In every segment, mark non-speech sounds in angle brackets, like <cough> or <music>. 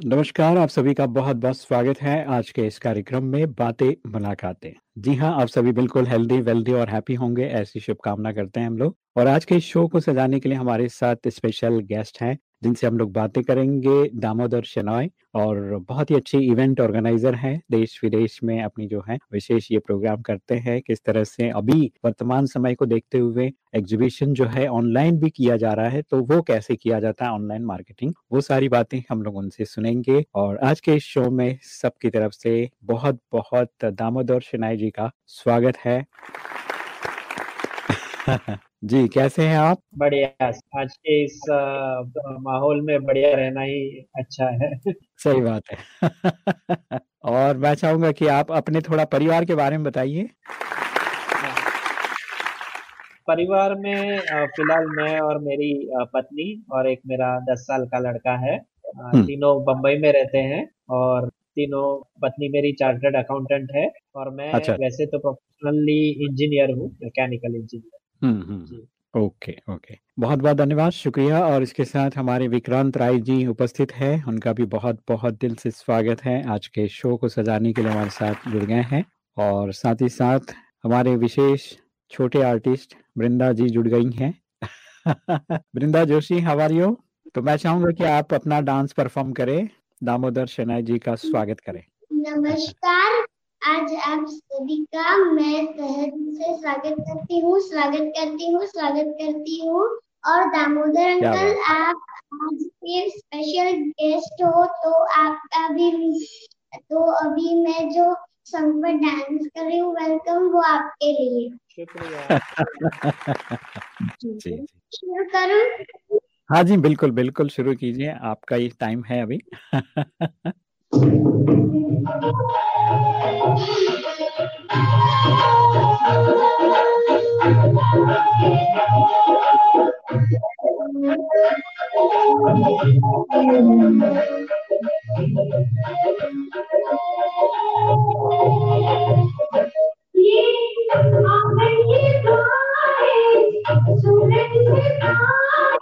नमस्कार, आप सभी का बहुत बहुत स्वागत है आज के इस कार्यक्रम में बातें मुलाकातें। जी हाँ आप सभी बिल्कुल हेल्दी वेल्दी और हैप्पी होंगे, ऐसी शुभकामना करते हैं हम लोग। और आज के शो को सजाने के लिए हमारे साथ स्पेशल गेस्ट हैं। जिनसे हम लोग बातें करेंगे। दामोदर शनॉय और बहुत ही अच्छे इवेंट ऑर्गेनाइजर हैं। देश विदेश में अपनी जो है विशेष ये प्रोग्राम करते हैं। किस तरह से अभी वर्तमान समय को देखते हुए एग्जीबिशन जो है ऑनलाइन भी किया जा रहा है तो वो कैसे किया जाता है ऑनलाइन मार्केटिंग वो सारी बातें हम लोग उनसे सुनेंगे। और आज के इस शो में सबकी तरफ़ से बहुत बहुत दामोदर शनाई जी का स्वागत है। <laughs> जी कैसे हैं आप बढ़िया आज के इस माहौल में बढ़िया रहना ही अच्छा है सही बात है <laughs> और मैं चाहूँगा कि आप अपने थोड़ा परिवार के बारे में बताइए परिवार में फ़िलहाल मैं और मेरी पत्नी और एक मेरा दस साल का लड़का है हम्म। तीनों बम्बई में रहते हैं और तीनों पत्नी मेरी चार्टर्ड अकाउंटेंट है और मैं अच्छा। वैसे तो प्रोफेशनली इंजीनियर हूँ मैकेनिकल इंजीनियर। Okay okay. बहुत बहुत धन्यवाद शुक्रिया और इसके साथ हमारे विक्रांत राय जी उपस्थित है। उनका भी बहुत बहुत दिल से स्वागत है। आज के शो को सजाने के लिए हमारे साथ जुड़ गए हैं और साथ ही साथ हमारे विशेष छोटे आर्टिस्ट वृंदा जी जुड़ गई हैं। <laughs> वृंदा जोशी हवारियो तो मैं चाहूँगा कि आप अपना डांस परफॉर्म करें। दामोदर शनाय जी का स्वागत करें। नमस्कार। आज आप सभी का मैं तहे से स्वागत करती हूँ स्वागत करती हूँ स्वागत करती हूँ। और दामोदर अंकल आप आज के स्पेशल गेस्ट हो तो आपका भी तो अभी मैं जो सॉन्ग पर डांस कर रही हूँ वेलकम वो आपके लिए। शुक्रिया। <laughs> शुरू करूँ? हाँ जी बिल्कुल बिल्कुल शुरू कीजिए आपका ये टाइम है अभी। <laughs> ये आपने ये कहा है सुन रहे थे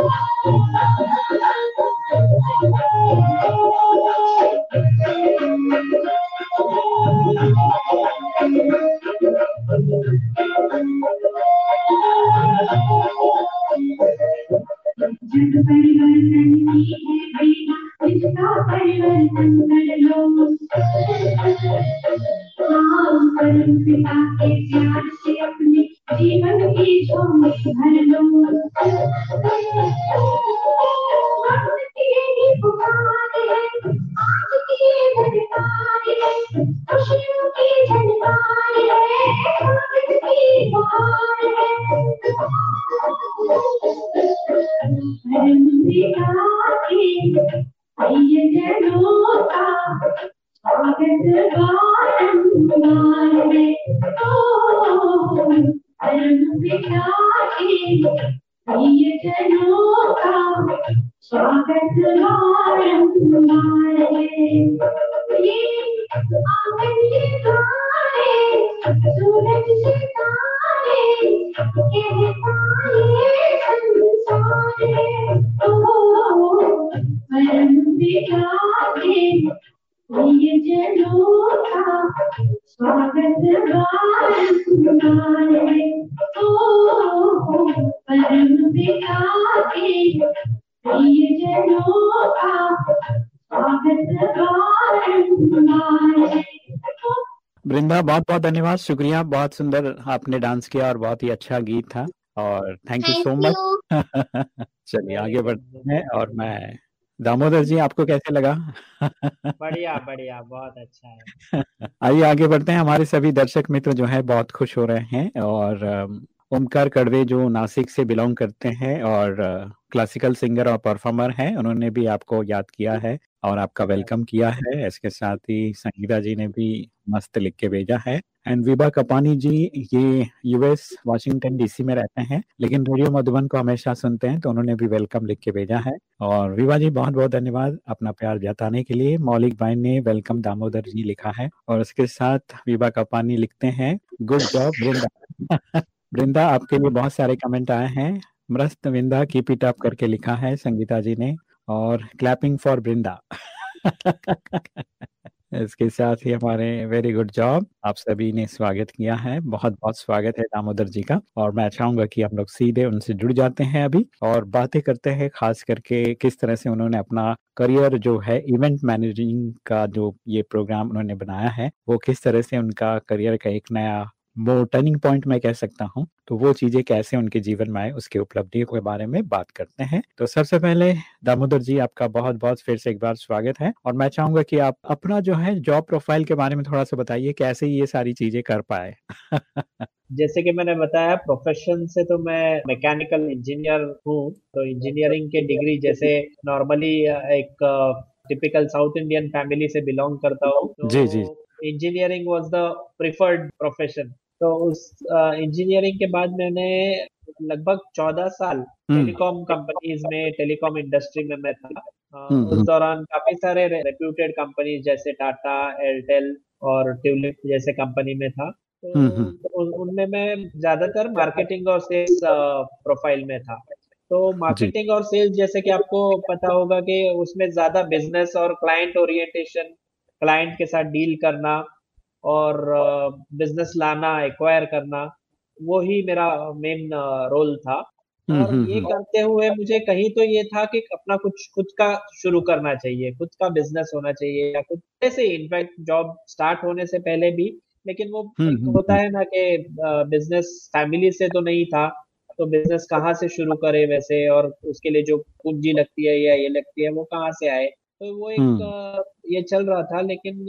Thank you. धन्यवाद शुक्रिया बहुत सुंदर आपने डांस किया और बहुत ही अच्छा गीत था और थैंक यू सो मच चलिए आगे बढ़ते हैं और मैं दामोदर जी आपको कैसे लगा? बढ़िया <laughs> बढ़िया बहुत अच्छा है। आइए आगे बढ़ते हैं हमारे सभी दर्शक मित्र जो है बहुत खुश हो रहे हैं और ओमकार कड़वे जो नासिक से बिलोंग करते हैं और क्लासिकल सिंगर और परफॉर्मर हैं उन्होंने भी आपको याद किया है और आपका वेलकम किया है। इसके साथ ही संगीता जी ने भी मस्त लिख के भेजा है। एंड विभा कपानी जी ये यूएस वाशिंगटन डीसी में रहते हैं लेकिन रेडियो मधुबन को हमेशा सुनते हैं तो उन्होंने भी वेलकम लिख के भेजा है। और विभा जी बहुत बहुत धन्यवाद अपना प्यार जताने के लिए। मौलिक भाई ने वेलकम दामोदर जी लिखा है और उसके साथ विभा कपानी लिखते हैं गुड जॉब <laughs> वृंदा, आपके लिए बहुत सारे कमेंट आए हैं। मृस्त विंदा कीप इट अप करके लिखा है संगीता जी ने। और क्लैपिंग फॉर वृंदा। <laughs> इसके साथ ही हमारे वेरी गुड जॉब आप सभी ने स्वागत किया है। बहुत बहुत स्वागत है दामोदर जी का। और मैं चाहूँगा कि हम लोग सीधे उनसे जुड़ जाते हैं अभी। और बातें करते हैं खास करके किस तरह से उन्होंने अपना करियर जो है इवेंट मैनेजिंग का जो ये प्रोग्राम उन्होंने बनाया है, वो किस तरह से उनका करियर का एक नया वो टर्निंग पॉइंट मैं कह सकता हूँ तो वो चीज़ें कैसे उनके जीवन में आए उसके उपलब्धियों के बारे में बात करते हैं। तो सबसे पहले दामोदर जी आपका बहुत बहुत फिर से एक बार स्वागत है और मैं चाहूँगा कि आप अपना जो है जॉब प्रोफ़ाइल के बारे में थोड़ा सा बताइए कैसे ये सारी चीज़ें कर पाए? जैसे कि मैंने बताया प्रोफेशन से तो मैं मैकेनिकल इंजीनियर हूँ तो इंजीनियरिंग के डिग्री जैसे नॉर्मली एक टिपिकल साउथ इंडियन फैमिली से बिलोंग करता हूँ तो जी। जी engineering was the preferred profession तो उस इंजीनियरिंग के बाद मैंने लगभग चौदह साल टेलीकॉम हम्म। कंपनीज़ में टेलीकॉम इंडस्ट्री में मैं था। हम्म, उस हम्म। दौरान काफ़ी सारे रेप्यूटेड कंपनीज़ जैसे टाटा एयरटेल और ट्यूलिप जैसे कंपनी में था। तो उनमें मैं ज़्यादातर मार्केटिंग और सेल्स प्रोफ़ाइल में था। तो मार्केटिंग और सेल्स जैसे कि आपको पता होगा कि उसमें ज़्यादा बिज़नेस और क्लाइंट ओरिएंटेशन क्लाइंट के साथ डील करना और बिज़नेस लाना एक्वायर करना वो ही मेरा मेन रोल था। हम्म, और हम्म, ये हम्म। करते हुए मुझे कहीं तो ये था कि अपना कुछ खुद का शुरू करना चाहिए खुद का बिज़नेस होना चाहिए या खुद से इनफैक्ट जॉब स्टार्ट होने से पहले भी लेकिन वो होता है ना कि बिज़नेस फैमिली से तो नहीं था तो बिज़नेस कहाँ से शुरू करे वैसे और उसके लिए जो पूंजी लगती है या ये लगती है वो कहाँ से आए? तो वो एक ये चल रहा था लेकिन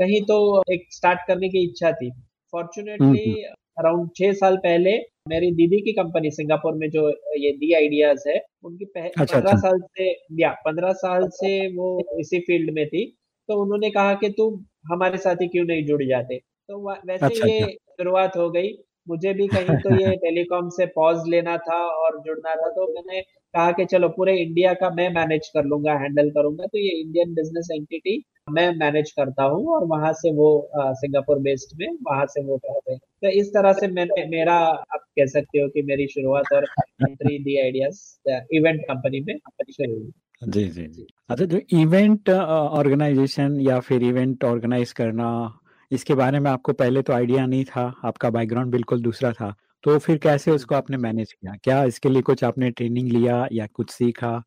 कहीं तो एक स्टार्ट करने की इच्छा थी। फॉर्चुनेटली अराउंड छह साल पहले मेरी दीदी की कंपनी सिंगापुर में जो ये दी आइडियाज़ है उनकी अच्छा, पंद्रह अच्छा। साल से या पंद्रह साल से वो इसी फ़ील्ड में थी। तो उन्होंने कहा कि तुम हमारे साथ ही क्यों नहीं जुड़ जाते? तो वैसे अच्छा, ये अच्छा। शुरुआत हो गई। मुझे भी कहीं तो ये <laughs> टेलीकॉम से पॉज लेना था और जुड़ना था। तो मैंने कहा कि चलो पूरे इंडिया का मैं मैनेज कर लूँगा हैंडल करूँगा। तो ये इंडियन बिज़नेस एंटिटी मैं मैनेज करता हूँ और वहाँ से वो सिंगापुर बेस्ड में वहाँ से वो करते हैं। तो इस तरह से मैंने मेरा आप कह सकते हो कि मेरी शुरुआत और entry the ideas event company में शुरू हुई। जी जी जी। अच्छा जो इवेंट ऑर्गेनाइजेशन या फिर इवेंट ऑर्गेनाइज करना इसके बारे में आपको पहले तो आइडिया नहीं था आपका बैकग्राउंड बिल्कुल दूसरा था तो फिर कैसे उसको आपने मैनेज किया? क्या इसके लिए कुछ आपने ट्रेनिंग लिया या कुछ सीखा?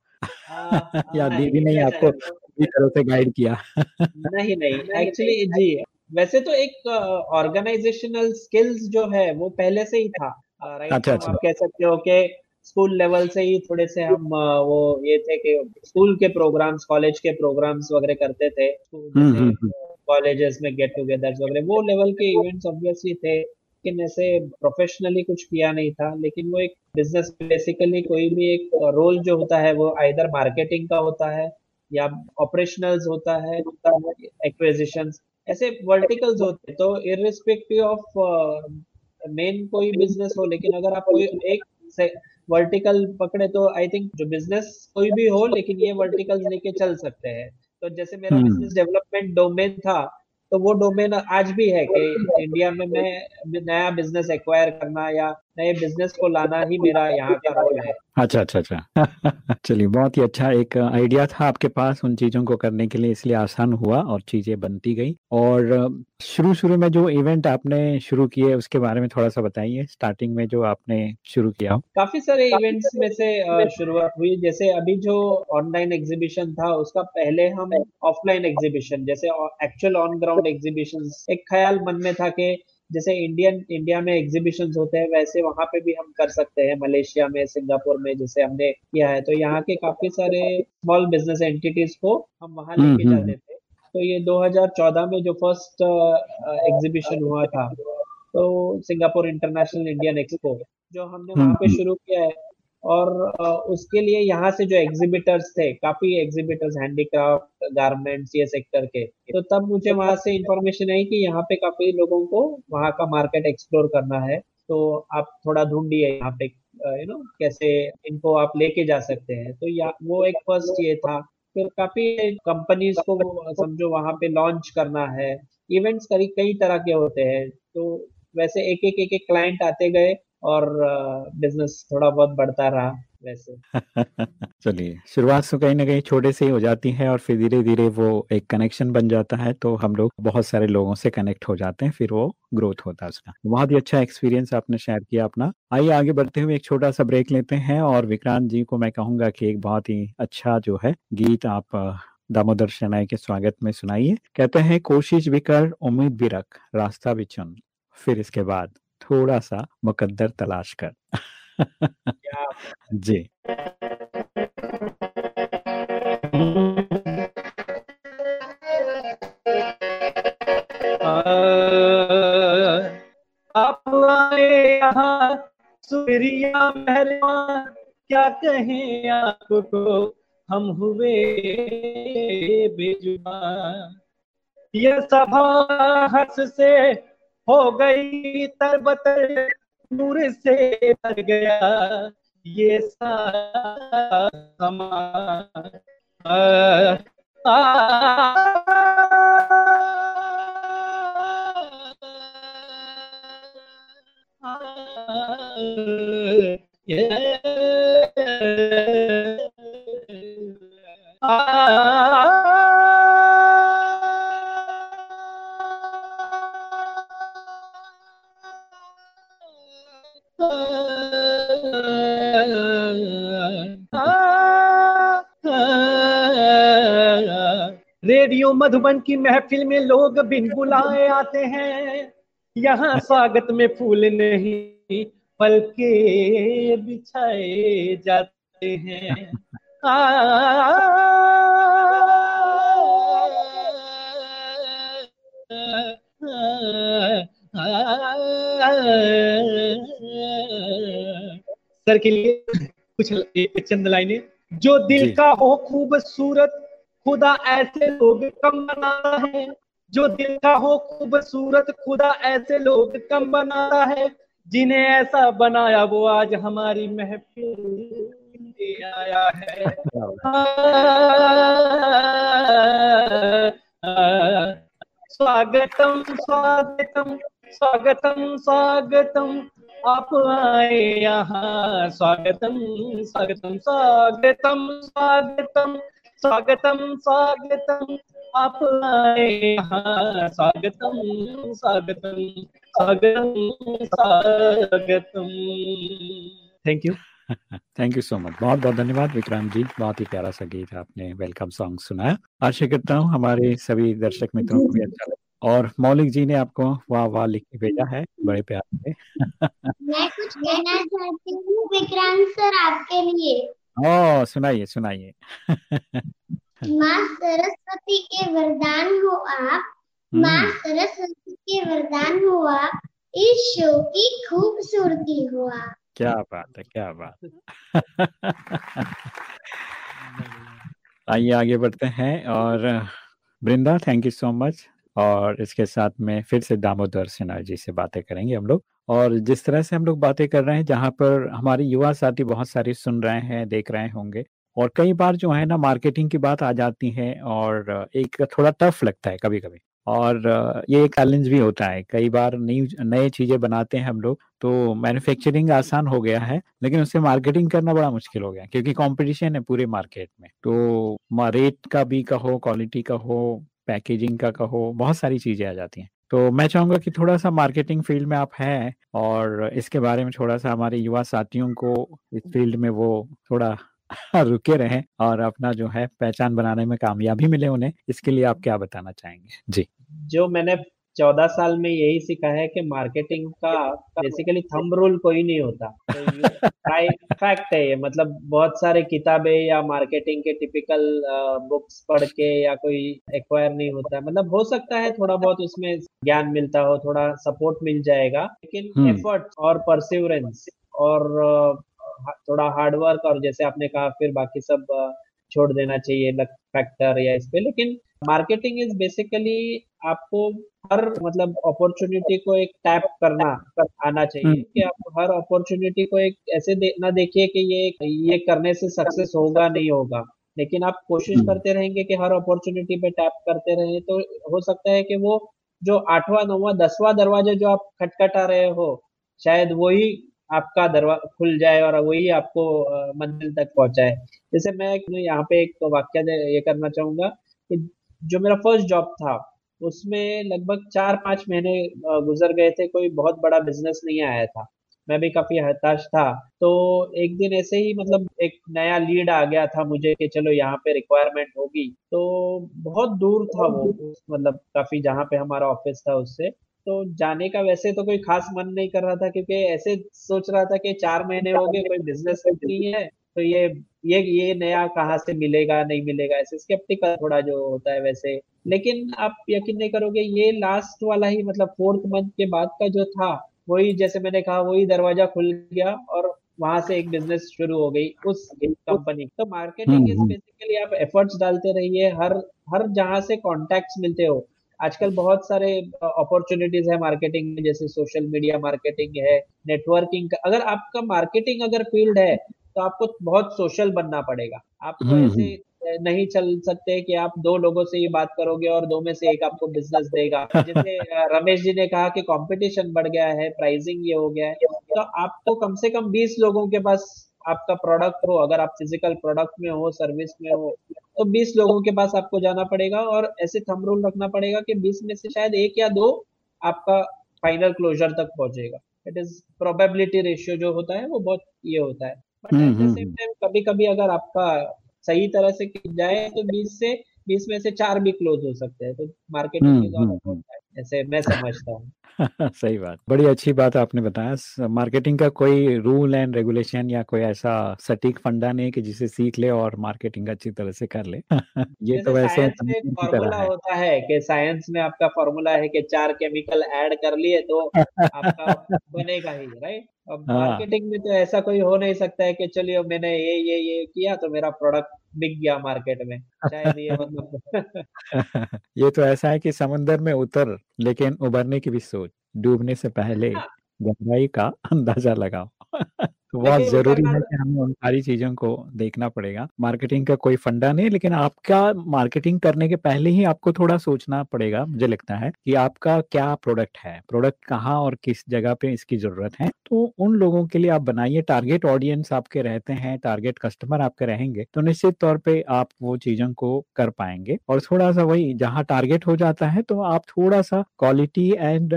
आ, <laughs> या दीदी ने आपको पूरी तरह से गाइड किया। नहीं नहीं <laughs> एक्चुअली जी वैसे तो एक ऑर्गेनाइजेशनल uh, स्किल्स जो है वो पहले से ही था। राइट अच्छा, अच्छा. आप कह सकते हो कि स्कूल लेवल से ही थोड़े से हम वो ये थे कि स्कूल के प्रोग्राम्स कॉलेज के प्रोग्राम्स वगैरह करते थे। Colleges hmm, hmm, hmm. में गेट टुगेदर्स वगैरह वो लेवल के इवेंट्स ऑब्वियसली थे लेकिन ऐसे प्रोफेशनली कुछ किया नहीं था। लेकिन वो एक बिज़नेस बेसिकली कोई भी एक रोल जो होता है वो आइदर मार्केटिंग का होता है या ऑपरेशनल्स होता है एक्विजिशन ऐसे वर्टिकल्स होते हैं तो इरिस्पेक्टिव ऑफ़ मेन कोई बिज़नेस हो लेकिन अगर आप कोई एक वर्टिकल पकड़े तो आई थिंक जो बिज़नेस कोई भी हो लेकिन ये वर्टिकल्स लेके चल सकते हैं। तो जैसे मेरा बिज़नेस डेवलपमेंट डोमेन था तो वो डोमेन आज भी है कि इंडिया में मैं नया बिज़नेस एक्वायर करना या नए बिज़नेस को लाना ही मेरा यहाँ का रोल है। अच्छा अच्छा अच्छा। <laughs> चलिए बहुत ही अच्छा एक आइडिया था आपके पास उन चीज़ों को करने के लिए इसलिए आसान हुआ और चीज़ें बनती गई। और शुरू शुरू में जो इवेंट आपने शुरू किए उसके बारे में थोड़ा सा बताइए। स्टार्टिंग में जो आपने शुरू किया। काफ़ी सारे इवेंट्स में से शुरुआत हुई। जैसे अभी जो ऑनलाइन एग्जीबिशन था उसका पहले हम ऑफलाइन एग्जीबिशन जैसे एक्चुअल ऑन ग्राउंड एग्जीबिशन एक ख्याल मन में था कि जैसे इंडियन इंडिया में एग्जीबिशन होते हैं वैसे वहाँ पे भी हम कर सकते हैं मलेशिया में सिंगापुर में जैसे हमने किया है। तो यहाँ के काफ़ी सारे स्मॉल बिज़नेस एंटिटीज को हम वहाँ हम्म, लेके जा जाते थे तो ये 2014 में जो फ़र्स्ट एग्जीबिशन हुआ था तो सिंगापुर इंटरनेशनल इंडियन एक्सपो जो हमने वहाँ पे हम्म, शुरू किया है और उसके लिए यहाँ से जो एग्जिबिटर्स थे, काफ़ी एग्जिबिटर्स हैंडीक्राफ्ट गारमेंट्स ये सेक्टर के तो तब मुझे वहाँ से इंफॉर्मेशन आई कि यहाँ पे काफ़ी लोगों को वहाँ का मार्केट एक्सप्लोर करना है। तो आप थोड़ा ढूंढिए यहाँ पे यू नो कैसे इनको आप लेके जा सकते हैं। तो या, वो एक फ़र्स्ट ये था। फिर काफ़ी कंपनीज़ को समझो वहाँ पे लॉन्च करना है। इवेंट्स कई तरह के होते हैं। तो वैसे एक एक एक एक क्लाइंट आते गए। और बिज़नेस थोड़ा बहुत बढ़ता रहा वैसे। <laughs> चलिए, शुरुआत तो कहीं ना कहीं छोटे से ही हो जाती है और फिर धीरे धीरे वो एक कनेक्शन बन जाता है तो हम लोग बहुत सारे लोगों से कनेक्ट हो जाते हैं, फिर वो ग्रोथ होता है उसका। बहुत ही अच्छा एक्सपीरियंस आपने शेयर किया अपना। आइए, आगे बढ़ते हुए एक छोटा सा ब्रेक लेते हैं और विक्रांत जी को मैं कहूँगा कि एक बहुत ही अच्छा जो है गीत आप दामोदर शनाई के स्वागत में सुनाइए। कहते हैं, कोशिश भी कर, उम्मीद भी रख, रास्ता भी चुन, फिर इसके बाद। थोड़ा सा मुकद्दर तलाश कर। जी। आए यहाँ सुरिया मेहरबान क्या कहें आपको हम हुए बेजुबान। ये सभा हंस से हो गई तरबतर नूर से भर गया। ये सारा समा रेडियो मधुबन की महफिल में लोग बिन बुलाए आते हैं। यहाँ स्वागत में फूल नहीं पल के बिछाए जाते हैं। सर के लिए कुछ चंद लाइनें। जो दिल का हो खूबसूरत खुदा ऐसे लोग कम बनाता है, जो दिल का हो खूबसूरत खुदा ऐसे लोग कम बनाता है, जिन्हें ऐसा बनाया वो आज हमारी महफिल आया है। स्वागतम स्वागतम स्वागतम स्वागतम, आप आए यहाँ। स्वागतम स्वागतम स्वागतम स्वागतम। स्वागतम स्वागतम आप आए यहाँ स्वागतम स्वागतम स्वागतम स्वागतम। Thank you thank you so much बहुत बहुत धन्यवाद विक्रांत जी। बहुत ही प्यारा सा गीत आपने वेलकम सॉन्ग सुनाया। आशा करता हूँ हमारे सभी दर्शक मित्रों को भी अच्छा लगा। और मौलिक जी ने आपको वाह वाह लिख के भेजा है। बड़े प्यार से। मैं कुछ कहना चाहती हूँ विक्रांत सर आपके लिए। ओ सुनाइए सुनाइए। माँ सरस्वती के वरदान हो आप। माँ हम्म, सरस्वती के वरदान हो आप। इस शो की खूबसूरती हो आप। क्या बात है क्या बात आइए आगे बढ़ते हैं और Vrinda thank you so much और इसके साथ में फिर से दामोदर सिन्हा जी से बातें करेंगे हम लोग। और जिस तरह से हम लोग बातें कर रहे हैं, जहाँ पर हमारे युवा साथी बहुत सारी सुन रहे हैं, देख रहे होंगे, और कई बार जो है ना मार्केटिंग की बात आ जाती है और एक थोड़ा टफ लगता है कभी कभी और ये एक चैलेंज भी होता है, कई बार नई, नए चीज़ें बनाते हैं हम लोग तो मैन्युफैक्चरिंग आसान हो गया है, लेकिन उससे मार्केटिंग करना बड़ा मुश्किल हो गया, क्योंकि कंपटीशन है पूरे मार्केट में। तो रेट का भी कहो, क्वालिटी का हो पैकेजिंग का कहो, बहुत सारी चीज़ें आ जाती हैं। तो मैं चाहूँगा कि थोड़ा सा मार्केटिंग फ़ील्ड में आप हैं और इसके बारे में थोड़ा सा हमारे युवा साथियों को इस फ़ील्ड में वो थोड़ा <laughs> रुके रहें और अपना जो है पहचान बनाने में कामयाबी मिले उन्हें, इसके लिए आप क्या बताना चाहेंगे? जी। जो मैंने चौदह साल में यही सीखा है कि मार्केटिंग का बेसिकली थंब रूल कोई नहीं होता। तो फैक्ट है ये। मतलब बहुत सारे किताबें या मार्केटिंग के टिपिकल बुक्स पढ़ के या कोई एक्वायर नहीं होता। मतलब हो सकता है थोड़ा बहुत उसमें ज्ञान मिलता हो थोड़ा सपोर्ट मिल जाएगा लेकिन हम्म। एफर्ट और परसिवरेंस और थोड़ा हार्डवर्क और जैसे आपने कहा फिर बाकी सब छोड़ देना चाहिए लक फैक्टर या इस पे। लेकिन मार्केटिंग इज़ बेसिकली आपको हर मतलब अपॉर्चुनिटी को एक टैप करना कर आना चाहिए हम्म। कि आप हर अपॉर्चुनिटी को एक ऐसे दे, ना देखिए कि ये ये करने से सक्सेस होगा नहीं होगा लेकिन आप कोशिश हम्म। करते रहेंगे कि हर अपॉर्चुनिटी पे टैप करते रहे तो हो सकता है कि वो जो आठवां नौवां दसवां दरवाज़ा जो आप खटखटा रहे हो शायद वही आपका दरवाज़ा खुल जाए और वही आपको मंजिल तक पहुँचाए जैसे मैं यहाँ पे एक वाक्य ये करना चाहूँगा कि जो मेरा फ़र्स्ट जॉब था, उसमें लगभग चार पाँच महीने गुजर गए थे, कोई बहुत बड़ा बिज़नेस नहीं आया था। मैं भी काफ़ी हताश था। तो एक दिन ऐसे ही मतलब एक नया लीड आ गया था मुझे कि चलो यहाँ पे रिक्वायरमेंट होगी। तो बहुत दूर था वो मतलब काफ़ी जहाँ पे हमारा ऑफ़िस था उससे। तो जाने का वैसे तो कोई खास मन नहीं कर रहा था क्योंकि ऐसे सोच रहा था कि चार महीने हो गए, कोई बिज़नेस नहीं है। तो ये ये ये नया कहाँ से मिलेगा नहीं मिलेगा ऐसे स्केप्टिकल थोड़ा जो होता है वैसे। लेकिन आप यकीन नहीं करोगे ये लास्ट वाला ही मतलब फोर्थ मंथ के बाद का जो था वही जैसे मैंने कहा वही दरवाज़ा खुल गया और वहाँ से एक बिज़नेस शुरू हो गई उस कंपनी तो मार्केटिंग इज़। बेसिकली आप एफर्ट्स डालते रहिए हर हर जहाँ से कॉन्टेक्ट मिलते हो। आजकल बहुत सारे अपॉर्चुनिटीज़ है मार्केटिंग में जैसे सोशल मीडिया मार्केटिंग है नेटवर्किंग अगर आपका मार्केटिंग अगर फ़ील्ड है तो आपको बहुत सोशल बनना पड़ेगा। आपको हम्म, ऐसे नहीं चल सकते कि आप दो लोगों से ये बात करोगे और दो में से एक आपको बिज़नेस देगा। जैसे रमेश जी ने कहा कि कंपटीशन बढ़ गया है प्राइसिंग ये हो गया है। तो आपको कम से कम 20 लोगों के पास आपका प्रोडक्ट हो अगर आप फ़िज़िकल प्रोडक्ट में हो सर्विस में हो तो 20 लोगों के पास आपको जाना पड़ेगा और ऐसे थम रूल रखना पड़ेगा कि 20 में से शायद एक या दो आपका फाइनल क्लोजर तक पहुंचेगा। इट इज़ प्रोबेबिलिटी रेशियो जो होता है वो बहुत ये होता है। But hmm, at the hmm, same time कभी कभी अगर आपका सही तरह से जाए तो 20 से 20 में से चार भी क्लोज हो सकते हैं। तो मार्केटिंग हम्म, ऑल हम्म, ऐसे मैं समझता हूँ। <laughs> सही बात। बड़ी अच्छी बात आपने बताया। मार्केटिंग का कोई रूल एंड रेगुलेशन या कोई ऐसा सटीक फंडा नहीं कि जिसे सीख ले और मार्केटिंग अच्छी तरह से कर ले। <laughs> ये तो वैसे फॉर्मूला होता है कि साइंस में आपका फॉर्मूला है कि चार केमिकल ऐड कर लिए तो <laughs> आपका बनेगा ही राइट अब हाँ। मार्केटिंग में तो ऐसा कोई हो नहीं सकता है कि चलिए मैंने ये ये ये किया तो मेरा प्रोडक्ट बिक गया मार्केट में। शायद ये मतलब <laughs> ये तो ऐसा है कि समुंदर में उतर लेकिन उबरने की भी सोच डूबने से पहले हाँ। गहराई का अंदाज़ा लगाओ। <laughs> तो बहुत ज़रूरी है कि हमें उन सारी चीज़ों को देखना पड़ेगा। मार्केटिंग का कोई फंडा नहीं लेकिन आपका मार्केटिंग करने के पहले ही आपको थोड़ा सोचना पड़ेगा मुझे लगता है कि आपका क्या प्रोडक्ट है प्रोडक्ट कहाँ और किस जगह पे इसकी ज़रूरत है। तो उन लोगों के लिए आप बनाइए टारगेट ऑडियंस आपके रहते हैं टारगेट कस्टमर आपके रहेंगे तो निश्चित तौर पर आप वो चीज़ों को कर पाएँगे। और थोड़ा सा वही जहाँ टारगेट हो जाता है तो आप थोड़ा सा क्वालिटी एंड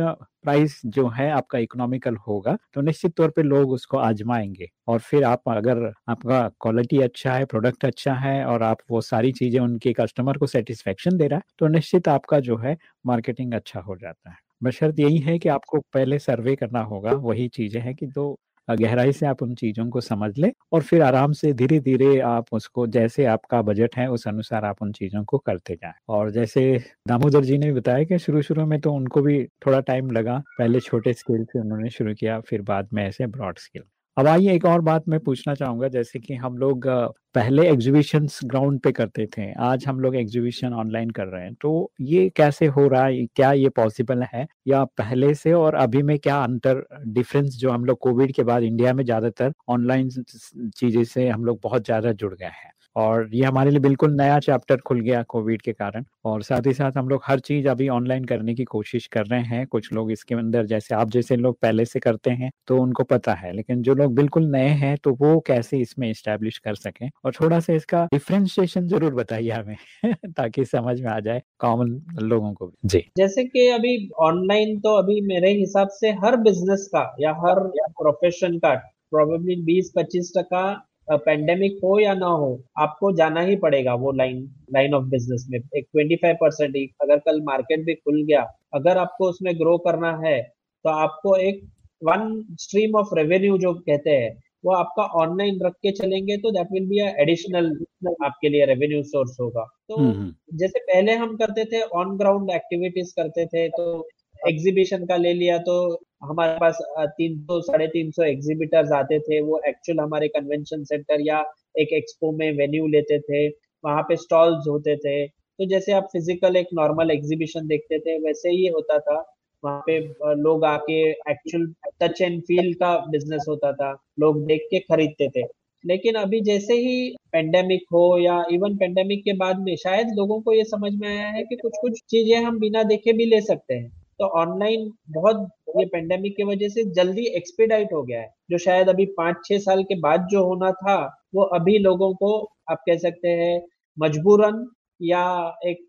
प्राइस जो है आपका इकोनॉमिकल होगा तो निश्चित तौर पे लोग उसको आजमाएँगे। और फिर आप अगर आपका क्वालिटी अच्छा है प्रोडक्ट अच्छा है और आप वो सारी चीज़ें उनके कस्टमर को सेटिस्फेक्शन दे रहा है तो निश्चित आपका जो है मार्केटिंग अच्छा हो जाता है। बशर्त यही है कि आपको पहले सर्वे करना होगा, वही चीज़ें हैं कि तो गहराई से आप उन चीज़ों को समझ लें और फिर आराम से धीरे धीरे आप उसको, जैसे आपका बजट है, उस अनुसार आप उन चीज़ों को करते जाएँ। और जैसे दामोदर जी ने बताया कि शुरू शुरू में तो उनको भी थोड़ा टाइम लगा, पहले छोटे स्केल से उन्होंने शुरू किया, फिर बाद में ऐसे ब्रॉड स्केल। अब आइए एक और बात मैं पूछना चाहूँगा, जैसे कि हम लोग पहले एग्जीबिशन ग्राउंड पे करते थे, आज हम लोग एग्जीबिशन ऑनलाइन कर रहे हैं। तो ये कैसे हो रहा है? क्या ये पॉसिबल है? या पहले से और अभी में क्या अंतर डिफरेंस जो हम लोग कोविड के बाद इंडिया में ज़्यादातर ऑनलाइन चीज़ें से हम लोग बहुत ज़्यादा जुड़ गए हैं। और ये हमारे लिए बिल्कुल नया चैप्टर खुल गया कोविड के कारण। और साथ ही साथ हम लोग हर चीज़ अभी ऑनलाइन करने की कोशिश कर रहे हैं। कुछ लोग इसके अंदर, जैसे आप जैसे लोग पहले से करते हैं तो उनको पता है। लेकिन जो लोग बिल्कुल नए हैं तो वो कैसे इसमें इस्टेब्लिश कर सकें? और थोड़ा सा इसका डिफ्रेंशिएशन ज़रूर बताइए हमें, <laughs> ताकि समझ में आ जाए कॉमन लोगों को भी। जी। जैसे कि अभी ऑनलाइन तो अभी मेरे हिसाब से हर बिज़नेस का या हर प्रोफेशन का प्रोबेबली बीस पच्चीस टका पेंडेमिक हो या ना हो, आपको जाना ही पड़ेगा वो लाइन लाइन ऑफ़ बिज़नेस में। एक ट्वेंटी फाइव परसेंट अगर कल मार्केट भी खुल गया, अगर आपको उसमें ग्रो करना है तो आपको एक वन स्ट्रीम ऑफ़ रेवेन्यू जो कहते हैं वो आपका ऑनलाइन रख के चलेंगे तो दैट विल बी एडिशनल आपके लिए रेवेन्यू सोर्स होगा। तो हम्म, हम्म। जैसे पहले हम करते थे ऑन ग्राउंड एक्टिविटीज़ करते थे तो एग्जीबिशन का ले लिया तो हमारे पास तीन सौ साढ़े तीन सौ एग्जीबिटर्स आते थे वो एक्चुअल हमारे कन्वेंशन सेंटर या एक एक्सपो में वेन्यू लेते थे वहाँ पे स्टॉल्स होते थे। तो जैसे आप फ़िज़िकल एक नॉर्मल एग्जीबिशन देखते थे वैसे ही होता था। वहाँ पे लोग आके एक्चुअल टच एंड फील का बिज़नेस होता था, लोग देख के खरीदते थे। लेकिन अभी जैसे ही पेंडेमिक हो या इवन पेंडेमिक के बाद में, शायद लोगों को ये समझ में आया है कि कुछ कुछ चीज़ें हम बिना देखे भी ले सकते हैं। तो ऑनलाइन बहुत, ये पेंडेमिक की वजह से जल्दी एक्सपीडाइट हो गया है। जो शायद अभी पाँच छह साल के बाद जो होना था, वो अभी लोगों को, आप कह सकते हैं, मजबूरन या एक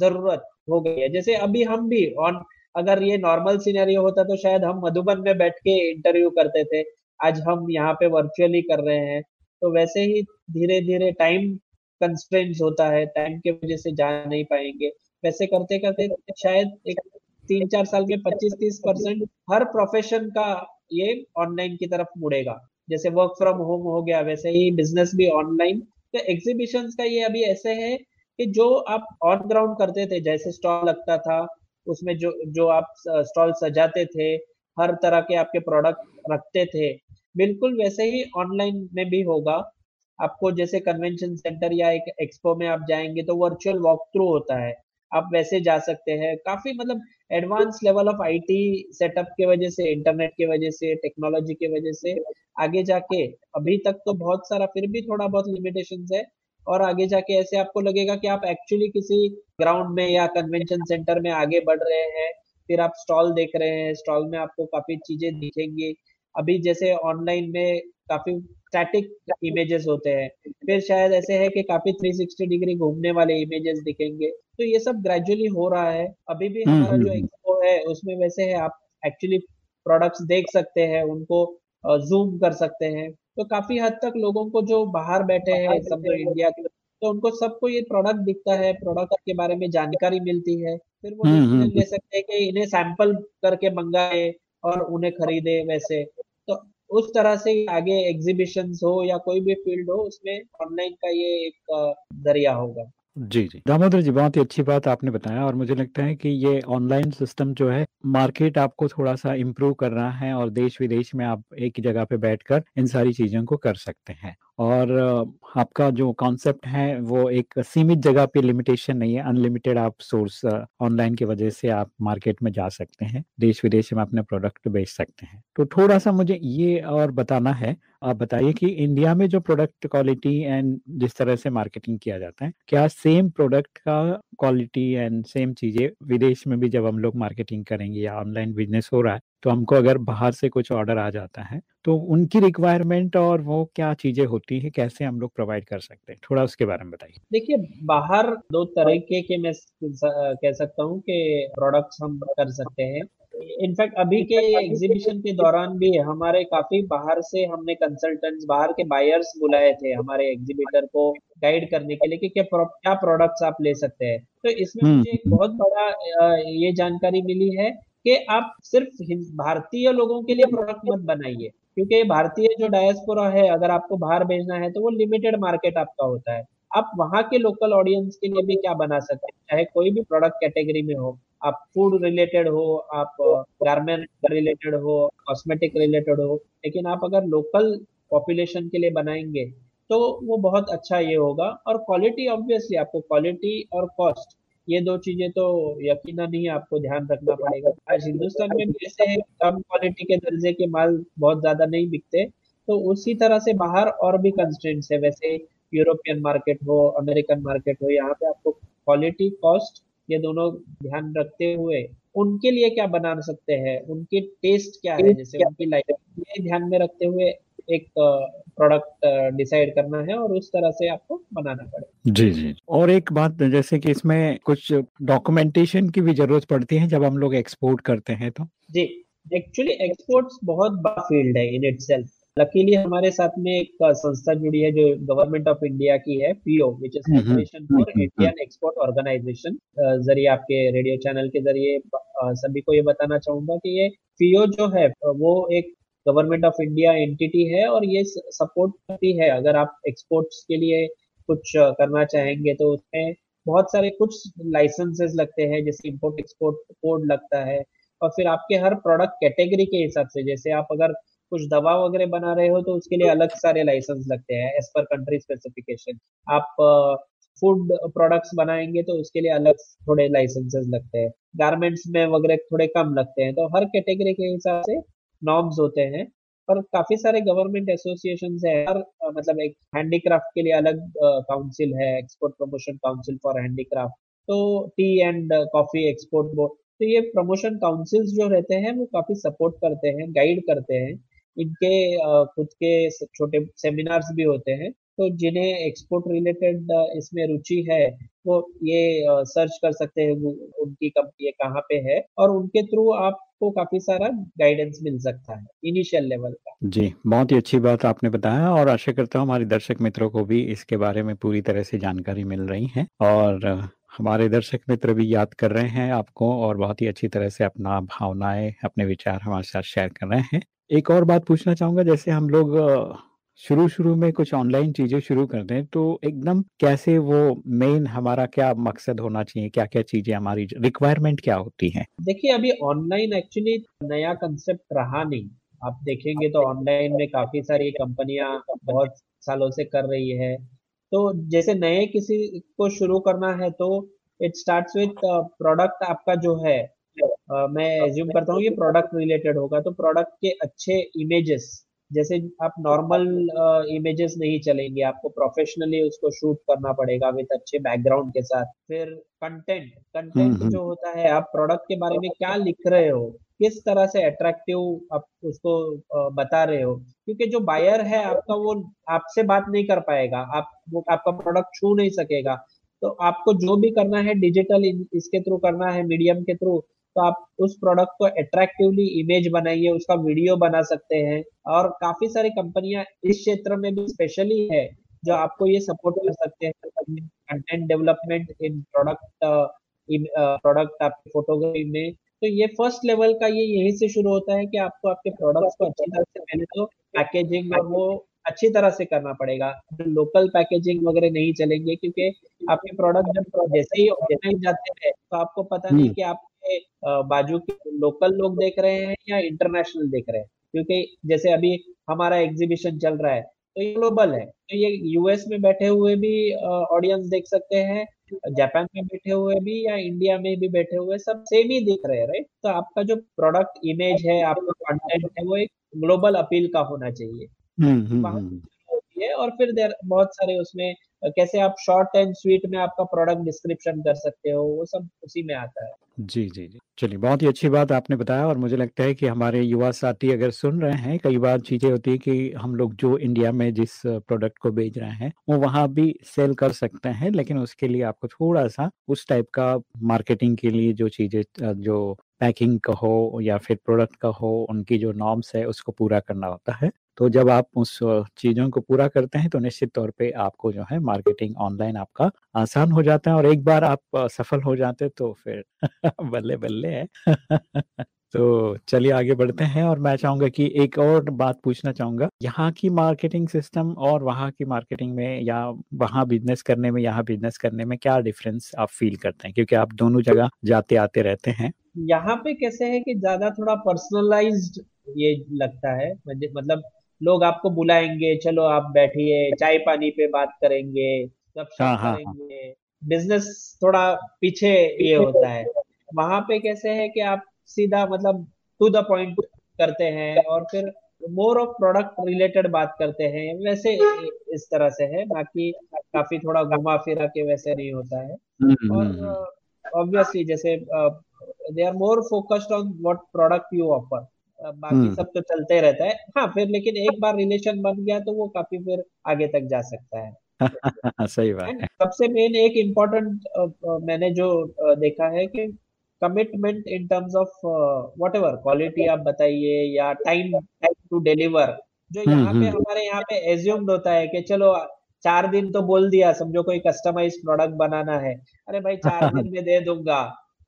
ज़रूरत हो गई है। जैसे अभी हम भी ऑन अगर ये नॉर्मल सीनरियो होता तो शायद हम मधुबन में बैठ के इंटरव्यू करते थे। आज हम यहाँ पे वर्चुअली कर रहे हैं। तो वैसे ही धीरे धीरे टाइम कंस्ट्रेंट्स होता है टाइम के वजह से जा नहीं पाएँगे। वैसे करते करते शायद एक तीन चार साल में पच्चीस तीस परसेंट हर प्रोफेशन का ये ऑनलाइन की तरफ़ मुड़ेगा। जैसे वर्क फ्रॉम होम हो गया, वैसे ही बिज़नेस भी ऑनलाइन तो एग्जीबिशन का ये अभी ऐसे है कि जो आप ऑन ग्राउंड करते थे, जैसे स्टॉल लगता था उसमें जो जो आप स्टॉल सजाते थे, हर तरह के आपके प्रोडक्ट रखते थे। बिल्कुल वैसे ही ऑनलाइन में भी होगा। आपको जैसे कन्वेंशन सेंटर या एक एक्सपो में आप जाएँगे तो वर्चुअल वॉक थ्रू होता है। आप वैसे जा सकते हैं। काफ़ी मतलब advance level of IT setup के वजह से इंटरनेट के वजह से टेक्नोलॉजी के वजह से आगे जाके अभी तक तो बहुत सारा फिर भी थोड़ा बहुत लिमिटेशन है। और आगे जाके ऐसे आपको लगेगा कि आप एक्चुअली किसी ग्राउंड में या कन्वेंशन सेंटर में आगे बढ़ रहे हैं फिर आप स्टॉल देख रहे हैं स्टॉल में आपको काफ़ी चीज़ें दिखेंगी। अभी जैसे ऑनलाइन में काफ़ी स्टैटिक इमेजेस होते हैं फिर शायद ऐसे है कि काफ़ी 360 डिग्री घूमने वाले इमेजेस दिखेंगे। तो ये सब ग्रेजुअली हो रहा है। अभी भी हम्म, हमारा जो एक्सपो हम्म, हम्म। है उसमें वैसे है आप एक्चुअली प्रोडक्ट्स देख सकते हैं उनको जूम कर सकते हैं। तो काफ़ी हद तक लोगों को जो बाहर बैठे हैं समझो इंडिया के तो उनको सबको ये प्रोडक्ट दिखता है प्रोडक्ट के बारे में जानकारी मिलती है। फिर वो ले सकते हैं कि इन्हें सैंपल करके मंगाए और उन्हें खरीदे वैसे। तो उस तरह से आगे एग्जीबिशन हो या कोई भी फ़ील्ड हो उसमें ऑनलाइन का ये एक ज़रिया होगा। जी जी। दामोदर जी, बहुत ही अच्छी बात आपने बताया और मुझे लगता है कि ये ऑनलाइन सिस्टम जो है मार्केट आपको थोड़ा सा इम्प्रूव कर रहा है और देश विदेश में आप एक ही जगह पे बैठकर इन सारी चीज़ों को कर सकते हैं। और आपका जो कॉन्सेप्ट है, वो एक सीमित जगह पे लिमिटेशन नहीं है अनलिमिटेड आप सोर्स ऑनलाइन की वजह से आप मार्केट में जा सकते हैं, देश विदेश में अपने प्रोडक्ट बेच सकते हैं। तो थोड़ा सा मुझे ये और बताना है, आप बताइए कि इंडिया में जो प्रोडक्ट क्वालिटी एंड जिस तरह से मार्केटिंग किया जाता है, क्या सेम प्रोडक्ट का क्वालिटी एंड सेम चीज़ें विदेश में भी जब हम लोग मार्केटिंग करेंगे या ऑनलाइन बिज़नेस हो रहा है तो हमको अगर बाहर से कुछ ऑर्डर आ जाता है तो उनकी रिक्वायरमेंट और वो क्या चीज़ें होती है कैसे हम लोग प्रोवाइड कर सकते हैं? थोड़ा उसके बारे में बताइए। देखिए बाहर दो तरीके के मैं कह सकता हूँ कि प्रोडक्ट्स हम कर सकते हैं। इनफैक्ट अभी के एग्जीबिशन के दौरान भी हमारे काफ़ी बाहर से हमने कंसल्टेंट्स बाहर के बायर्स बुलाए थे हमारे एग्जीबिटर को गाइड करने के लिए कि क्या क्या प्रोडक्ट्स आप ले सकते हैं। तो इसमें मुझे एक बहुत बड़ा ये जानकारी मिली है कि आप सिर्फ़ भारतीय लोगों के लिए प्रोडक्ट मत बनाइए। क्योंकि भारतीय जो डायस्पोरा है, अगर आपको बाहर भेजना है तो वो लिमिटेड मार्केट आपका होता है। आप वहाँ के लोकल ऑडियंस के लिए भी क्या बना सकते हैं? चाहे कोई भी प्रोडक्ट कैटेगरी में हो। आप फ़ूड रिलेटेड हो, आप गारमेंट रिलेटेड हो कॉस्मेटिक रिलेटेड हो, लेकिन आप अगर लोकल पॉपुलेशन के लिए बनाएँगे तो वो बहुत अच्छा ये होगा। और क्वालिटी ऑब्वियसली आपको क्वालिटी और कॉस्ट ये दो चीज़ें तो यकीन नहीं आपको ध्यान रखना पड़ेगा। आज हिंदुस्तान में वैसे कम क्वालिटी के दर्जे के माल बहुत ज़्यादा नहीं बिकते तो उसी तरह से बाहर और भी कंस्टेंट्स है। वैसे यूरोपियन मार्केट हो अमेरिकन मार्केट हो यहाँ पे आपको क्वालिटी कॉस्ट ये दोनों ध्यान रखते हुए उनके लिए क्या बना सकते हैं? उनके टेस्ट क्या है? जैसे उनकी लाइफ ये ध्यान में रखते हुए एक प्रोडक्ट डिसाइड करना है और उस तरह से आपको बनाना पड़ेगा जी जी। और एक बात जैसे कि इसमें कुछ डॉक्यूमेंटेशन की भी ज़रूरत पड़ती है जब हम लोग एक्सपोर्ट करते हैं तो? जी एक्चुअली एक्सपोर्ट्स बहुत बड़ा फ़ील्ड है इन इटसेल्फ लकीली हमारे साथ में एक संस्था जुड़ी है जो गवर्नमेंट ऑफ़ इंडिया की है P O which is corporation for Indian export organization ज़रिए आपके रेडियो चैनल के ज़रिए सभी को ये बताना चाहूँगा कि ये पीओ जो है वो एक गवर्नमेंट ऑफ़ इंडिया एंटिटी है और ये सपोर्ट करती है। अगर आप एक्सपोर्ट्स के लिए कुछ करना चाहेंगे तो उसमें बहुत सारे कुछ लाइसेंसेस लगते हैं, जैसे इम्पोर्ट एक्सपोर्ट कोड लगता है और फिर आपके हर प्रोडक्ट कैटेगरी के हिसाब से, जैसे आप अगर कुछ दवा वगैरह बना रहे हो तो उसके लिए अलग सारे लाइसेंस लगते हैं एज पर कंट्री स्पेसिफिकेशन आप फ़ूड प्रोडक्ट्स बनाएँगे तो उसके लिए अलग थोड़े लाइसेंसेस लगते हैं। गारमेंट्स में वगैरह थोड़े कम लगते हैं तो हर कैटेगरी के हिसाब से नॉर्म्स होते हैं और काफ़ी सारे गवर्नमेंट एसोसिएशन है। हर मतलब एक हैंडीक्राफ्ट के लिए अलग काउंसिल है export promotion council for handicraft तो tea and coffee export board तो ये प्रमोशन काउंसिल्स जो रहते हैं, वो काफ़ी सपोर्ट करते हैं गाइड करते हैं। इनके खुद के छोटे सेमिनार्स भी होते हैं तो जिन्हें एक्सपोर्ट रिलेटेड इसमें रुचि है, वो ये सर्च कर सकते हैं उनकी कंपनी कहाँ पे है। और उनके थ्रू आपको काफ़ी सारा गाइडेंस मिल सकता है इनिशियल लेवल का। जी, बहुत ही अच्छी बात आपने बताया और आशा करता हूँ हमारे दर्शक मित्रों को भी इसके बारे में पूरी तरह से जानकारी मिल रही है और हमारे दर्शक मित्र भी याद कर रहे हैं आपको और बहुत ही अच्छी तरह से अपना भावनाएँ, अपने विचार हमारे साथ शेयर कर रहे हैं। एक और बात पूछना चाहूँगा, जैसे हम लोग शुरू शुरू में कुछ ऑनलाइन चीज़ें शुरू कर हैं तो एकदम कैसे वो मेन हमारा क्या मकसद होना चाहिए क्या क्या चीज़ें हमारी रिक्वायरमेंट क्या होती है? देखिए, अभी ऑनलाइन एक्चुअली नया कंसेप्ट रहा नहीं। आप देखेंगे तो ऑनलाइन में काफ़ी सारी कंपनियाँ बहुत सालों से कर रही है। तो जैसे नए किसी को शुरू करना है तो इट स्टार्ट विथ प्रोडक्ट आपका जो है मैं एज्यूम करता हूँ ये प्रोडक्ट रिलेटेड होगा तो प्रोडक्ट के अच्छे इमेजेस जैसे आप नॉर्मल इमेजेस नहीं चलेंगे आपको प्रोफेशनली उसको शूट करना पड़ेगा विद अच्छे बैकग्राउंड के साथ। फिर कंटेंट कंटेंट जो होता है आप प्रोडक्ट के बारे में क्या लिख रहे हो किस तरह से अट्रैक्टिव आप उसको बता रहे हो क्योंकि जो बायर है आपका वो आपसे बात नहीं कर पाएगा आप वो आपका प्रोडक्ट छू नहीं सकेगा। तो आपको जो भी करना है डिजिटल इसके थ्रू करना है मीडियम के थ्रू तो आप उस प्रोडक्ट को अट्रैक्टिवली इमेज बनाइए उसका वीडियो बना सकते हैं। और काफ़ी सारी कंपनियाँ इस क्षेत्र में भी स्पेशली है जो आपको ये सपोर्ट कर सकते हैं। Content development in product product आपके फोटोग्राफी में। तो ये फ़र्स्ट लेवल का ये यही से शुरू होता है कि आपको आपके प्रोडक्ट्स को अच्छी तरह से पहले तो पैकेजिंग और वो अच्छी तरह से करना पड़ेगा। लोकल पैकेजिंग वगैरह नहीं चलेंगे क्योंकि आपके प्रोडक्ट जब जैसे ही जाते हैं तो आपको पता नहीं कि आप बाजू के लोकल लोग देख रहे हैं या इंटरनेशनल देख रहे हैं? क्योंकि जैसे अभी हमारा एग्जीबिशन चल रहा है तो ये ग्लोबल है। तो ये यूएस में बैठे हुए भी ऑडियंस देख सकते हैं जापान में बैठे हुए भी या इंडिया में भी बैठे हुए सब सेम ही दिख रहे हैं राइट तो आपका जो प्रोडक्ट इमेज है आपका कंटेंट है वो एक ग्लोबल अपील का होना चाहिए। हम्म, हम्म, हम्म। है और फिर देर बहुत सारे उसमें कैसे आप शॉर्ट एंड स्वीट में आपका प्रोडक्ट डिस्क्रिप्शन कर सकते हो, वो सब उसी में आता है। जी जी जी। चलिए, बहुत ही अच्छी बात आपने बताया और मुझे लगता है कि हमारे युवा साथी अगर सुन रहे हैं, कई बार चीज़ें होती है कि हम लोग जो इंडिया में जिस प्रोडक्ट को बेच रहे हैं, वो वहाँ भी सेल कर सकते हैं, लेकिन उसके लिए आपको थोड़ा सा उस टाइप का मार्केटिंग के लिए जो चीज़ें जो पैकिंग का हो या फिर प्रोडक्ट का हो, उनकी जो नॉर्म्स है, उसको पूरा करना होता है। तो जब आप उस चीज़ों को पूरा करते हैं तो निश्चित तौर पे आपको जो है मार्केटिंग ऑनलाइन आपका आसान हो जाता है और एक बार आप सफल हो जाते तो फिर <laughs> बल्ले बल्ले है। <laughs> तो चलिए आगे बढ़ते हैं और मैं चाहूँगा कि एक और बात पूछना चाहूँगा। यहाँ की मार्केटिंग सिस्टम और वहाँ की मार्केटिंग में या वहाँ बिज़नेस करने में, यहाँ बिज़नेस करने में क्या डिफरेंस आप फील करते हैं? क्योंकि आप दोनों जगह जाते आते रहते हैं। यहाँ पे कैसे है कि ज़्यादा थोड़ा पर्सनलाइज्ड ये लगता है मतलब लोग आपको बुलाएँगे चलो आप बैठिए चाय पानी पे बात करेंगे गपशप हाँ, हाँ, हाँ, करेंगे। बिज़नेस थोड़ा पीछे ये होता है। वहाँ पे कैसे है कि आप सीधा मतलब टू द पॉइंट करते हैं और फिर मोर ऑफ़ प्रोडक्ट रिलेटेड बात करते हैं। वैसे इस तरह से है बाकी काफ़ी थोड़ा घुमा फिरा के वैसे नहीं होता है। हम्म, हम्म, और ऑब्वियसली हम्म, जैसे they are more focused on what product you offer बाकी हम्म। सब तो चलते रहता है। हाँ फिर लेकिन एक बार रिलेशन बन गया तो वो काफ़ी फिर आगे तक जा सकता है। <laughs> सही बात है सबसे मेन एक इम्पोर्टेंट मैंने जो देखा है कि commitment in terms of whatever quality आप बताइए या टाइम टाइम टू डिलीवर जो हम्म, यहाँ पे हम्म। हमारे यहाँ पे एज्यूम्ड होता है कि चलो चार दिन तो बोल दिया समझो कोई कस्टमाइज प्रोडक्ट बनाना है। अरे भाई चार <laughs> दिन में दे दूँगा।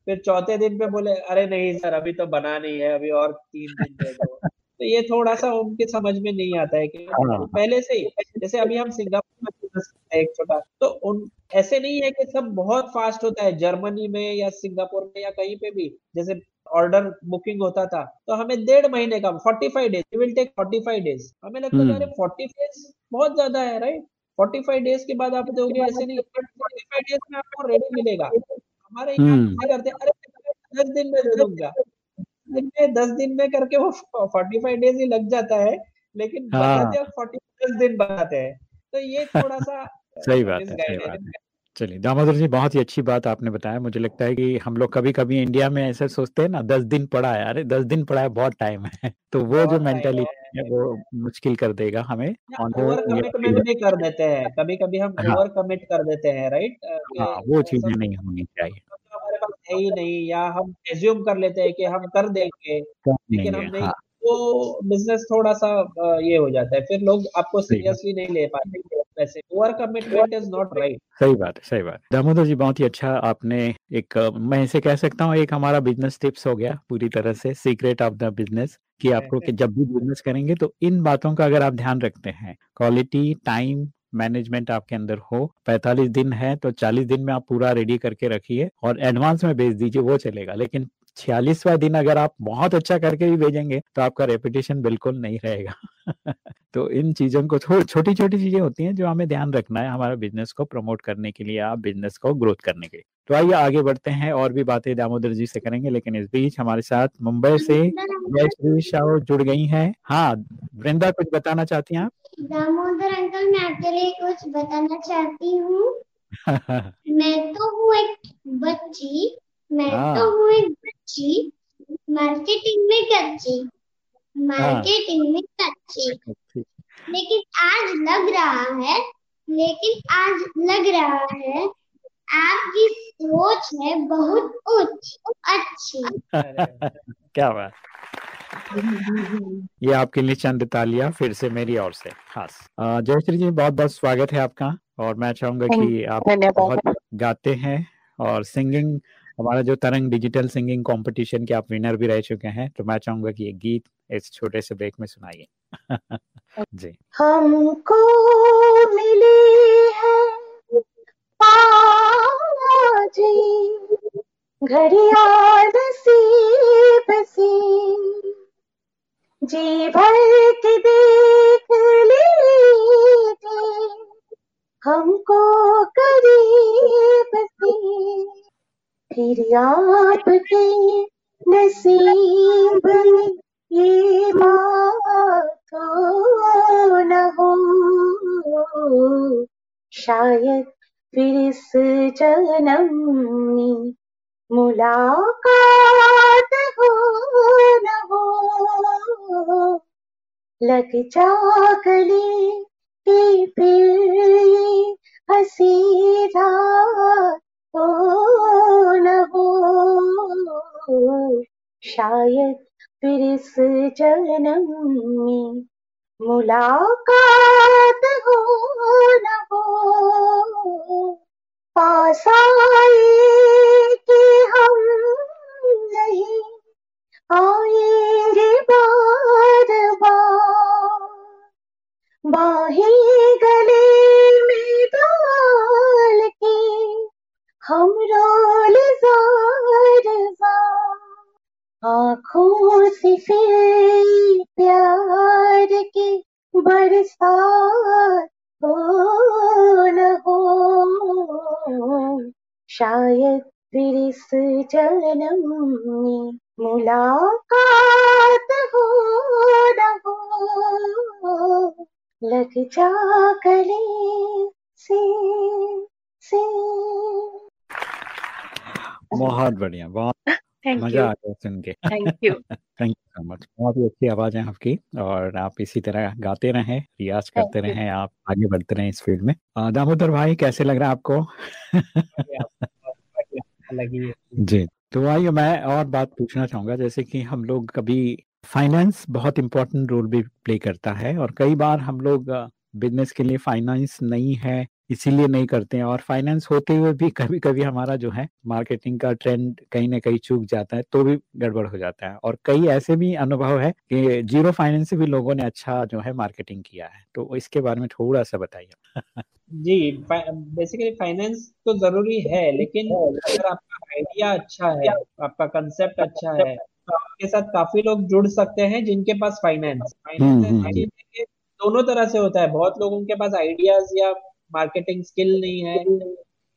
फिर चौथे दिन पे बोले अरे नहीं सर अभी तो बना नहीं है अभी और तीन दिन दे दो। <laughs> तो ये थोड़ा सा उनके समझ में नहीं आता है कि हाँ। पहले से ही जैसे अभी हम सिंगापुर में एक छोटा तो उन ऐसे नहीं है कि सब बहुत फास्ट होता है जर्मनी में या सिंगापुर में या कहीं पे भी जैसे ऑर्डर बुकिंग होता था तो हमें डेढ़ महीने का forty five days will take forty five days हमें लगता है अरे फोर्टी डेज़ बहुत ज़्यादा है राइट फोर्टी फाइव डेज़ के बाद आप दोगे ऐसे नहीं फोर्टी फाइव डेज़ में आपको रेडी मिलेगा। हमारे यहाँ हम्म। करते अरे दस दिन में दे दूँगा। दस दिन में करके वो फोर्टी फाइव डेज़ ही लग जाता है लेकिन हाँ। फोर्टी दस दिन बनाते हैं। तो ये थोड़ा सा <laughs> सही बात है सही बात है। चलिए दामोदर जी बहुत ही अच्छी बात आपने बताया। मुझे लगता है कि हम लोग कभी कभी इंडिया में ऐसे सोचते हैं ना दस दिन पड़ा है। अरे दस दिन पड़ा है बहुत टाइम है। <laughs> तो वो जो मेंटेलिटी है। वो मुश्किल कर देगा हमें ओवर कमिटमेंट भी कर देते हैं। कभी कभी हम ओवर हाँ। कमिट कर देते हैं राइट हाँ वो चीज़ें नहीं होनी चाहिए। तो हमारे पास है ही नहीं या हम एज्यूम कर लेते हैं कि हम कर देंगे लेकिन हम नहीं हाँ। वो बिज़नेस थोड़ा सा ये हो जाता है। फिर लोग आपको सीरियसली नहीं ले पाते। वैसे over commitment is not right सही बात है सही बात। दामोदर जी बहुत ही अच्छा आपने एक मैं इसे कह सकता हूँ एक हमारा बिज़नेस टिप्स हो गया पूरी तरह से सीक्रेट ऑफ़ द बिज़नेस कि आपको कि जब भी बिज़नेस करेंगे तो इन बातों का अगर आप ध्यान रखते हैं क्वालिटी टाइम मैनेजमेंट आपके अंदर हो 45 दिन है तो 40 दिन में आप पूरा रेडी करके रखिए और एडवांस में भेज दीजिए वो चलेगा। लेकिन छियालीसवा दिन अगर आप बहुत अच्छा करके भी भेजेंगे तो आपका रेपुटेशन बिल्कुल नहीं रहेगा। <laughs> तो इन चीज़ों को छोटी छोटी चीज़ें होती हैं जो हमें ध्यान रखना है हमारा बिज़नेस को प्रमोट करने के लिए आप बिज़नेस को ग्रोथ करने के लिए। तो आइए आगे बढ़ते हैं और भी बातें दामोदर जी से करेंगे लेकिन इस बीच हमारे साथ मुंबई से जयश्री शाह जुड़ गई हैं। हाँ वृंदा कुछ बताना चाहती हैं आप? दामोदर अंकल मैं आपके लिए कुछ बताना चाहती हूँ। <laughs> मैं तो हूँ एक बच्ची मैं हाँ। तो हूँ एक बच्ची मार्केटिंग में कच्ची मार्केटिंग में कच्ची। लेकिन आज लग रहा है लेकिन आज लग रहा है आपकी सोच है बहुत उच्च अच्छी। <laughs> क्या बात। ये आपके लिए चंद तालियाँ फिर से मेरी ओर से खास। जयश्री जी बहुत बहुत स्वागत है आपका और मैं चाहूँगा कि आप बहुत गाते हैं और सिंगिंग हमारा जो तरंग डिजिटल सिंगिंग कंपटीशन के आप विनर भी रह चुके हैं तो मैं चाहूँगा कि ये गीत इस छोटे से ब्रेक में सुनाइए। <laughs> जी। हमको मिली है सी। जी भर के देख ली हमको करीब से। फिर आपके नसीब में ये हो न हो शायद फिर इस जन्म में मुलाकात हो न हो। लग जा कि फिर हसी रात हो न हो? शायद फिर इस जन्म में मुलाकात हो न हो। पास आए कि हम नहीं, आएँगे बार बार। बाहें हम रोल आँखों से फिर प्यार की बरसात हो न हो। शायद फिर इस जन्म में मुलाकात हो न हो। लग जा गले से से। बहुत बढ़िया बहुत मज़ा आ गया सुन के। Thank you thank you so much बहुत ही अच्छी आवाज़ है आपकी और आप इसी तरह गाते रहें रियाज करते रहें आप आगे बढ़ते रहें इस फ़ील्ड में। दामोदर भाई कैसे लग रहा है आपको? <laughs> जी तो आइए मैं और बात पूछना चाहूँगा जैसे कि हम लोग कभी फाइनेंस बहुत इंपॉर्टेंट रोल भी प्ले करता है और कई बार हम लोग बिज़नेस के लिए फाइनेंस नहीं है इसीलिए नहीं करते हैं। और फाइनेंस होते हुए भी कभी कभी हमारा जो है मार्केटिंग का ट्रेंड कहीं ना कहीं चूक जाता है तो भी गड़बड़ हो जाता है। और कई ऐसे भी अनुभव है कि ज़ीरो फाइनेंस से भी लोगों ने अच्छा जो है मार्केटिंग किया है। तो इसके बारे में थोड़ा सा बताइए। <laughs> जी बेसिकली फाइनेंस तो ज़रूरी है लेकिन अगर आपका आइडिया अच्छा है आपका कंसेप्ट अच्छा है तो आपके साथ काफ़ी लोग जुड़ सकते हैं जिनके पास फाइनेंस फाइनेंस दोनों तरह से होता है। बहुत लोगों के पास आइडियाज़ या मार्केटिंग स्किल नहीं है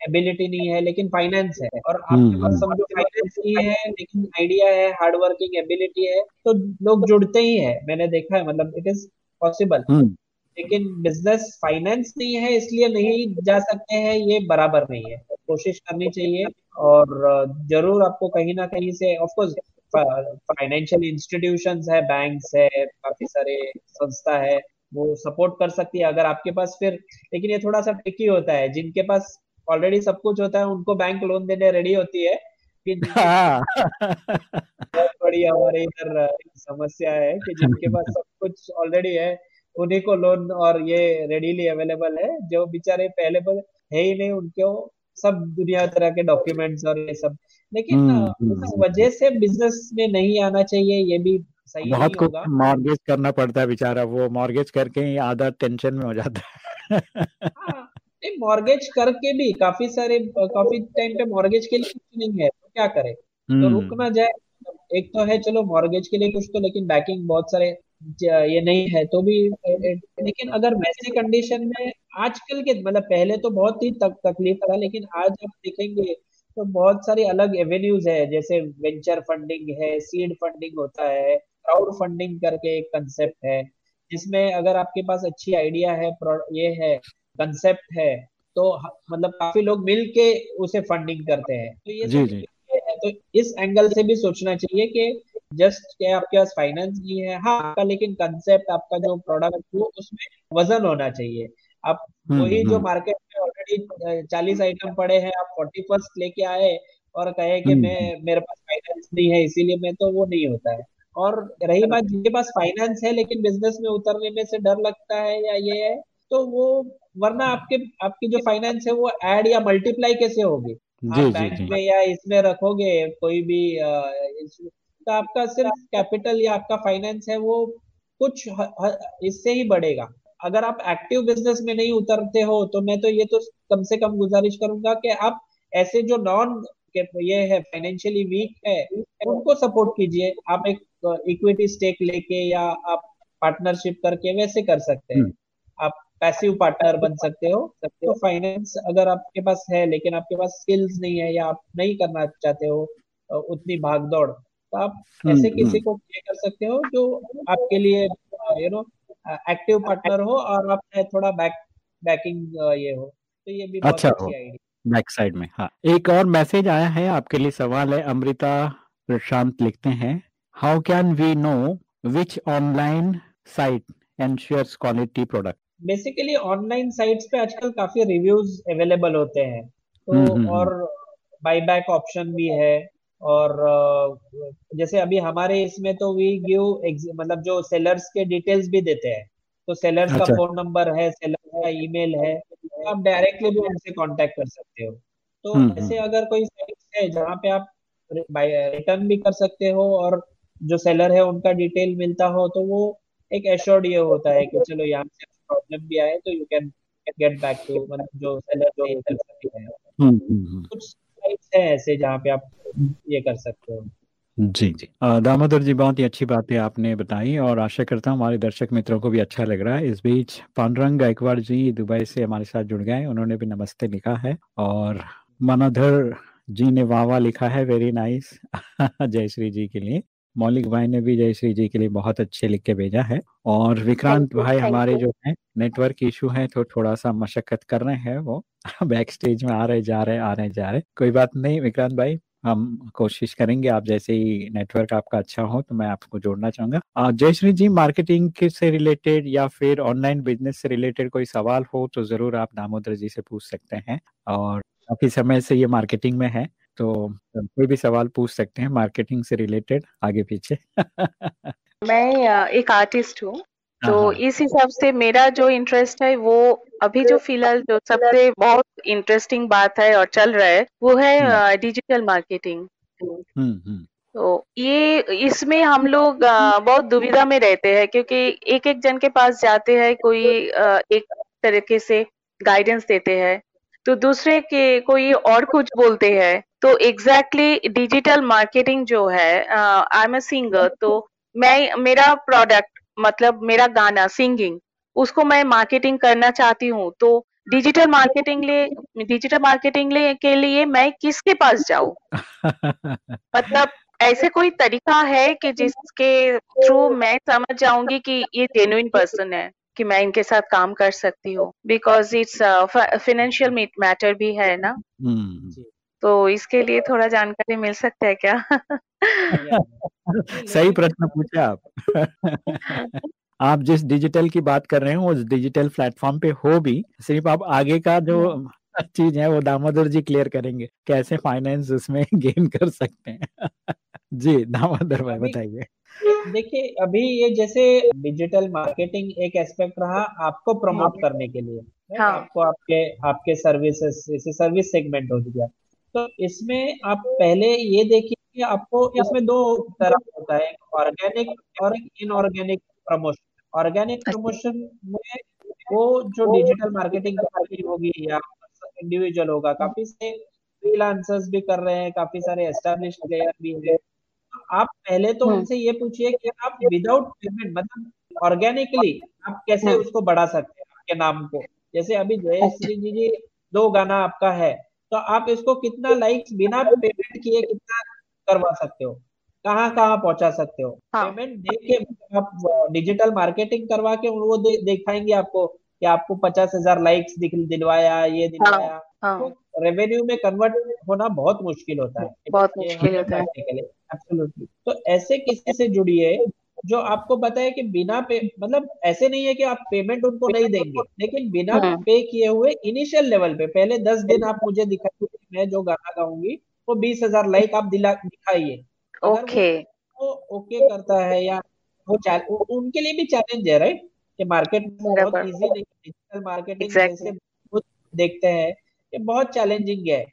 एबिलिटी नहीं है लेकिन फाइनेंस है। और आपके पास समझो फाइनेंस नहीं है लेकिन आइडिया है हार्ड वर्किंग एबिलिटी है तो लोग जुड़ते ही है। मैंने देखा है मतलब इट इज़ पॉसिबल लेकिन बिज़नेस फाइनेंस नहीं है इसलिए नहीं जा सकते हैं ये बराबर नहीं है। कोशिश करनी चाहिए और ज़रूर आपको कहीं ना कहीं से ऑफकोर्स फाइनेंशियल इंस्टीट्यूशंस है बैंक्स है काफ़ी सारे संस्था है वो सपोर्ट कर सकती है। अगर आपके पास फिर लेकिन ये थोड़ा सा ट्रिकी होता है। जिनके पास ऑलरेडी सब कुछ होता है उनको बैंक लोन देने रेडी होती है। हाँ। बहुत बड़ी हमारे इधर समस्या है कि जिनके पास सब कुछ ऑलरेडी है उन्हीं को लोन और ये रेडीली अवेलेबल है। जो बेचारे पहले पर है ही नहीं उनको सब दुनिया तरह के डॉक्यूमेंट्स और ये सब। लेकिन हम्म, हम्म, उस वजह से बिज़नेस में नहीं आना चाहिए ये भी सही बहुत कुछ मॉर्गेज करना पड़ता है बेचारा वो मॉर्गेज करके ही आधा टेंशन में हो जाता है। हाँ, मॉर्गेज करके भी काफ़ी सारे काफ़ी टाइम पे मॉर्गेज के लिए कुछ नहीं है तो क्या करे? तो रुक ना जाए। एक तो है चलो मॉर्गेज के लिए कुछ तो लेकिन बैकिंग बहुत सारे ये नहीं है तो भी लेकिन अगर वैसे कंडीशन में आजकल के मतलब पहले तो बहुत ही तक, तकलीफ़ था लेकिन आज आप देखेंगे तो बहुत सारी अलग एवेन्यूज है जैसे वेंचर फंडिंग है सीड फंडिंग होता है क्राउड फंडिंग करके एक कंसेप्ट है जिसमें अगर आपके पास अच्छी आइडिया है ये है कंसेप्ट है तो मतलब काफ़ी लोग मिल के उसे फंडिंग करते हैं। तो ये जी, जी. तो इस एंगल से भी सोचना चाहिए कि जस्ट क्या आपके पास फाइनेंस नहीं है? हाँ आपका लेकिन कंसेप्ट आपका जो प्रोडक्ट हो उसमें वज़न होना चाहिए। आप हम्म, वही जो मार्केट हम्म। में ऑलरेडी चालीस आइटम पड़े हैं आप फोर्टी फ़र्स्ट लेके आए और कहे कि हम्म, मैं मेरे पास फाइनेंस नहीं है इसीलिए मैं तो वो नहीं होता है। और रही बात जिनके पास फाइनेंस है लेकिन बिज़नेस में उतरने में से डर लगता है या ये है तो वो वरना आपके आपकी जो फाइनेंस है वो ऐड या मल्टीप्लाई कैसे होगी? आप बैंक में या इसमें रखोगे कोई भी तो आपका सिर्फ़ कैपिटल या आपका फाइनेंस है वो कुछ इससे ही बढ़ेगा। अगर आप एक्टिव बिज़नेस में नहीं उतरते हो तो मैं तो ये तो कम से कम गुजारिश करूँगा कि आप ऐसे जो नॉन ये है फाइनेंशियली वीक है उनको सपोर्ट कीजिए। आप एक इक्विटी स्टेक लेके या आप पार्टनरशिप करके वैसे कर सकते हैं। हम्म। आप पैसिव पार्टनर बन सकते हो तो फाइनेंस अगर आपके पास है लेकिन आपके पास स्किल्स नहीं है या आप नहीं करना चाहते हो उतनी भाग दौड़ तो आप हम्म, ऐसे किसी को पे कर सकते हो जो आपके लिए यू नो एक्टिव पार्टनर हो और आप थोड़ा बैक बैकिंग ये हो। तो ये भी अच्छा बहुत अच्छी आइडिया बैक साइड में हाँ। एक और मैसेज आया है आपके लिए सवाल है। अमृता प्रशांत लिखते हैं। How can we know which online site ensures quality product basically online sites पे आजकल काफ़ी रिव्यूज़ अवेलेबल होते हैं। तो हम्म, हम्म, और बाई बैक ऑप्शन भी है और जैसे अभी हमारे इसमें तो वी गिव मतलब जो सेलर्स के डिटेल्स भी देते हैं। तो सेलर्स अच्छा। का फ़ोन नंबर है सेलर का ईमेल है तो आप डायरेक्टली भी उनसे कांटेक्ट कर सकते हो। तो हम्म, ऐसे अगर कोई साइट है जहाँ पे आप रिटर्न भी कर सकते हो और जो सेलर है उनका डिटेल मिलता हो तो वो एक एश्योर्ड ये होता है कि चलो यहाँ से प्रॉब्लम भी आए तो you can get back to मतलब जो सेलर जो हैं हम्म, हम्म, हम्म। कुछ साइट्स है ऐसे जहाँ पे आप ये कर सकते हो। जी जी। दामोदर जी बहुत ही अच्छी बात है आपने बताई और आशा करता हूँ हमारे दर्शक मित्रों को भी अच्छा लग रहा है। इस बीच पांडुरंग गायकवाड़ जी दुबई से हमारे साथ जुड़ गए उन्होंने भी नमस्ते लिखा है और मनोधर जी ने वाह वाह लिखा है। वेरी नाइस जय श्री जी के लिए। मौलिक भाई ने भी जयश्री जी के लिए बहुत अच्छे लिख के भेजा है। और विक्रांत भाई हमारे जो है नेटवर्क इशू है तो थोड़ा सा मशक्कत कर रहे हैं वो। <laughs> बैक स्टेज में आ रहे जा रहे आ रहे जा रहे। कोई बात नहीं विक्रांत भाई हम कोशिश करेंगे आप जैसे ही नेटवर्क आपका अच्छा हो तो मैं आपको जोड़ना चाहूँगा। जयश्री जी मार्केटिंग से रिलेटेड या फिर ऑनलाइन बिज़नेस से रिलेटेड कोई सवाल हो तो ज़रूर आप दामोदर जी से पूछ सकते हैं। और काफ़ी समय से ये मार्केटिंग में है। तो कोई भी सवाल पूछ सकते हैं मार्केटिंग से रिलेटेड आगे पीछे मैं एक आर्टिस्ट हूँ तो हाँ, हाँ। इस हिसाब से मेरा जो इंटरेस्ट है वो अभी जो फ़िलहाल जो सबसे बहुत इंटरेस्टिंग बात है और चल रहा है वो है डिजिटल मार्केटिंग हम्म, हम्म। तो ये इसमें हम लोग बहुत दुविधा में रहते हैं क्योंकि एक एक जन के पास जाते हैं कोई एक तरीके से गाइडेंस देते हैं तो दूसरे के कोई और कुछ बोलते हैं तो एग्जैक्टली डिजिटल मार्केटिंग जो है आई एम ए सिंगर तो मैं मेरा प्रोडक्ट मतलब मेरा गाना सिंगिंग उसको मैं मार्केटिंग करना चाहती हूँ तो डिजिटल मार्केटिंग लिए डिजिटल मार्केटिंग लिए के लिए मैं किसके पास जाऊँ? मतलब ऐसे कोई तरीका है कि जिसके थ्रू मैं समझ जाऊँगी कि ये जेन्युइन पर्सन है कि मैं इनके साथ काम कर सकती हूँ? बिकॉज़ इट्स फाइनेंशियल मैटर भी है ना? हम्म। तो इसके लिए थोड़ा जानकारी मिल सकता है क्या? <laughs> सही प्रश्न पूछा आप। <laughs> आप जिस डिजिटल की बात कर रहे हो उस डिजिटल प्लेटफॉर्म पे हो भी सिर्फ़ आप आगे का जो चीज़ है वो दामोदर जी क्लियर करेंगे कैसे फाइनेंस उसमें <laughs> गेन कर सकते हैं। जी दामोदर भाई बताइए। देखिए अभी ये जैसे डिजिटल मार्केटिंग एक एस्पेक्ट रहा आपको प्रमोट। करने के लिए हाँ. आपको आपके आपके सर्विसेज़ जैसे सर्विस सेगमेंट हो गया। तो इसमें आप पहले ये देखिए कि आपको इसमें दो तरह होता है ऑर्गेनिक और इनऑर्गेनिक प्रमोशन ऑर्गेनिक प्रमोशन में वो जो डिजिटल मार्केटिंग होगी या इंडिविजुअल होगा काफ़ी से फ्रीलांसर्स भी कर रहे हैं काफ़ी सारे एस्टेब्लिश प्लेयर भी है आप पहले तो हम्म। उनसे ये पूछिए कि आप विदाउट पेमेंट मतलब ऑर्गेनिकली आप कैसे हम्म। उसको बढ़ा सकते हैं आपके नाम को जैसे अभी जयश्री जी जी दो गाना आपका है तो आप इसको कितना लाइक्स बिना पेमेंट किए कितना करवा सकते हो? कहाँ कहाँ पहुँचा सकते हो? हाँ. पेमेंट दे के आप डिजिटल मार्केटिंग करवा के वो दे, दिखाएँगे आपको कि आपको पचास हज़ार लाइक्स दिलवाया ये दिलवाया। हाँ, हाँ. तो रेवेन्यू में कन्वर्ट होना बहुत मुश्किल होता है। बहुत मुश्किल होता है। तो ऐसे किसी से जुड़िए जो आपको पता है कि बिना पे मतलब ऐसे नहीं है कि आप पेमेंट उनको नहीं देंगे लेकिन बिना हाँ। पे। किए हुए इनिशियल लेवल पे पहले दस दिन आप मुझे दिखाइए मैं जो गाना गाऊँगी वो बीस हज़ार लाइक आप दिला दिखाइए ओके वो ओके करता है या वो, वो उनके लिए भी चैलेंज है राइट कि मार्केट बहुत इजी नहीं डिजिटल मार्केटिंग जैसे देखते हैं ये बहुत चैलेंजिंग है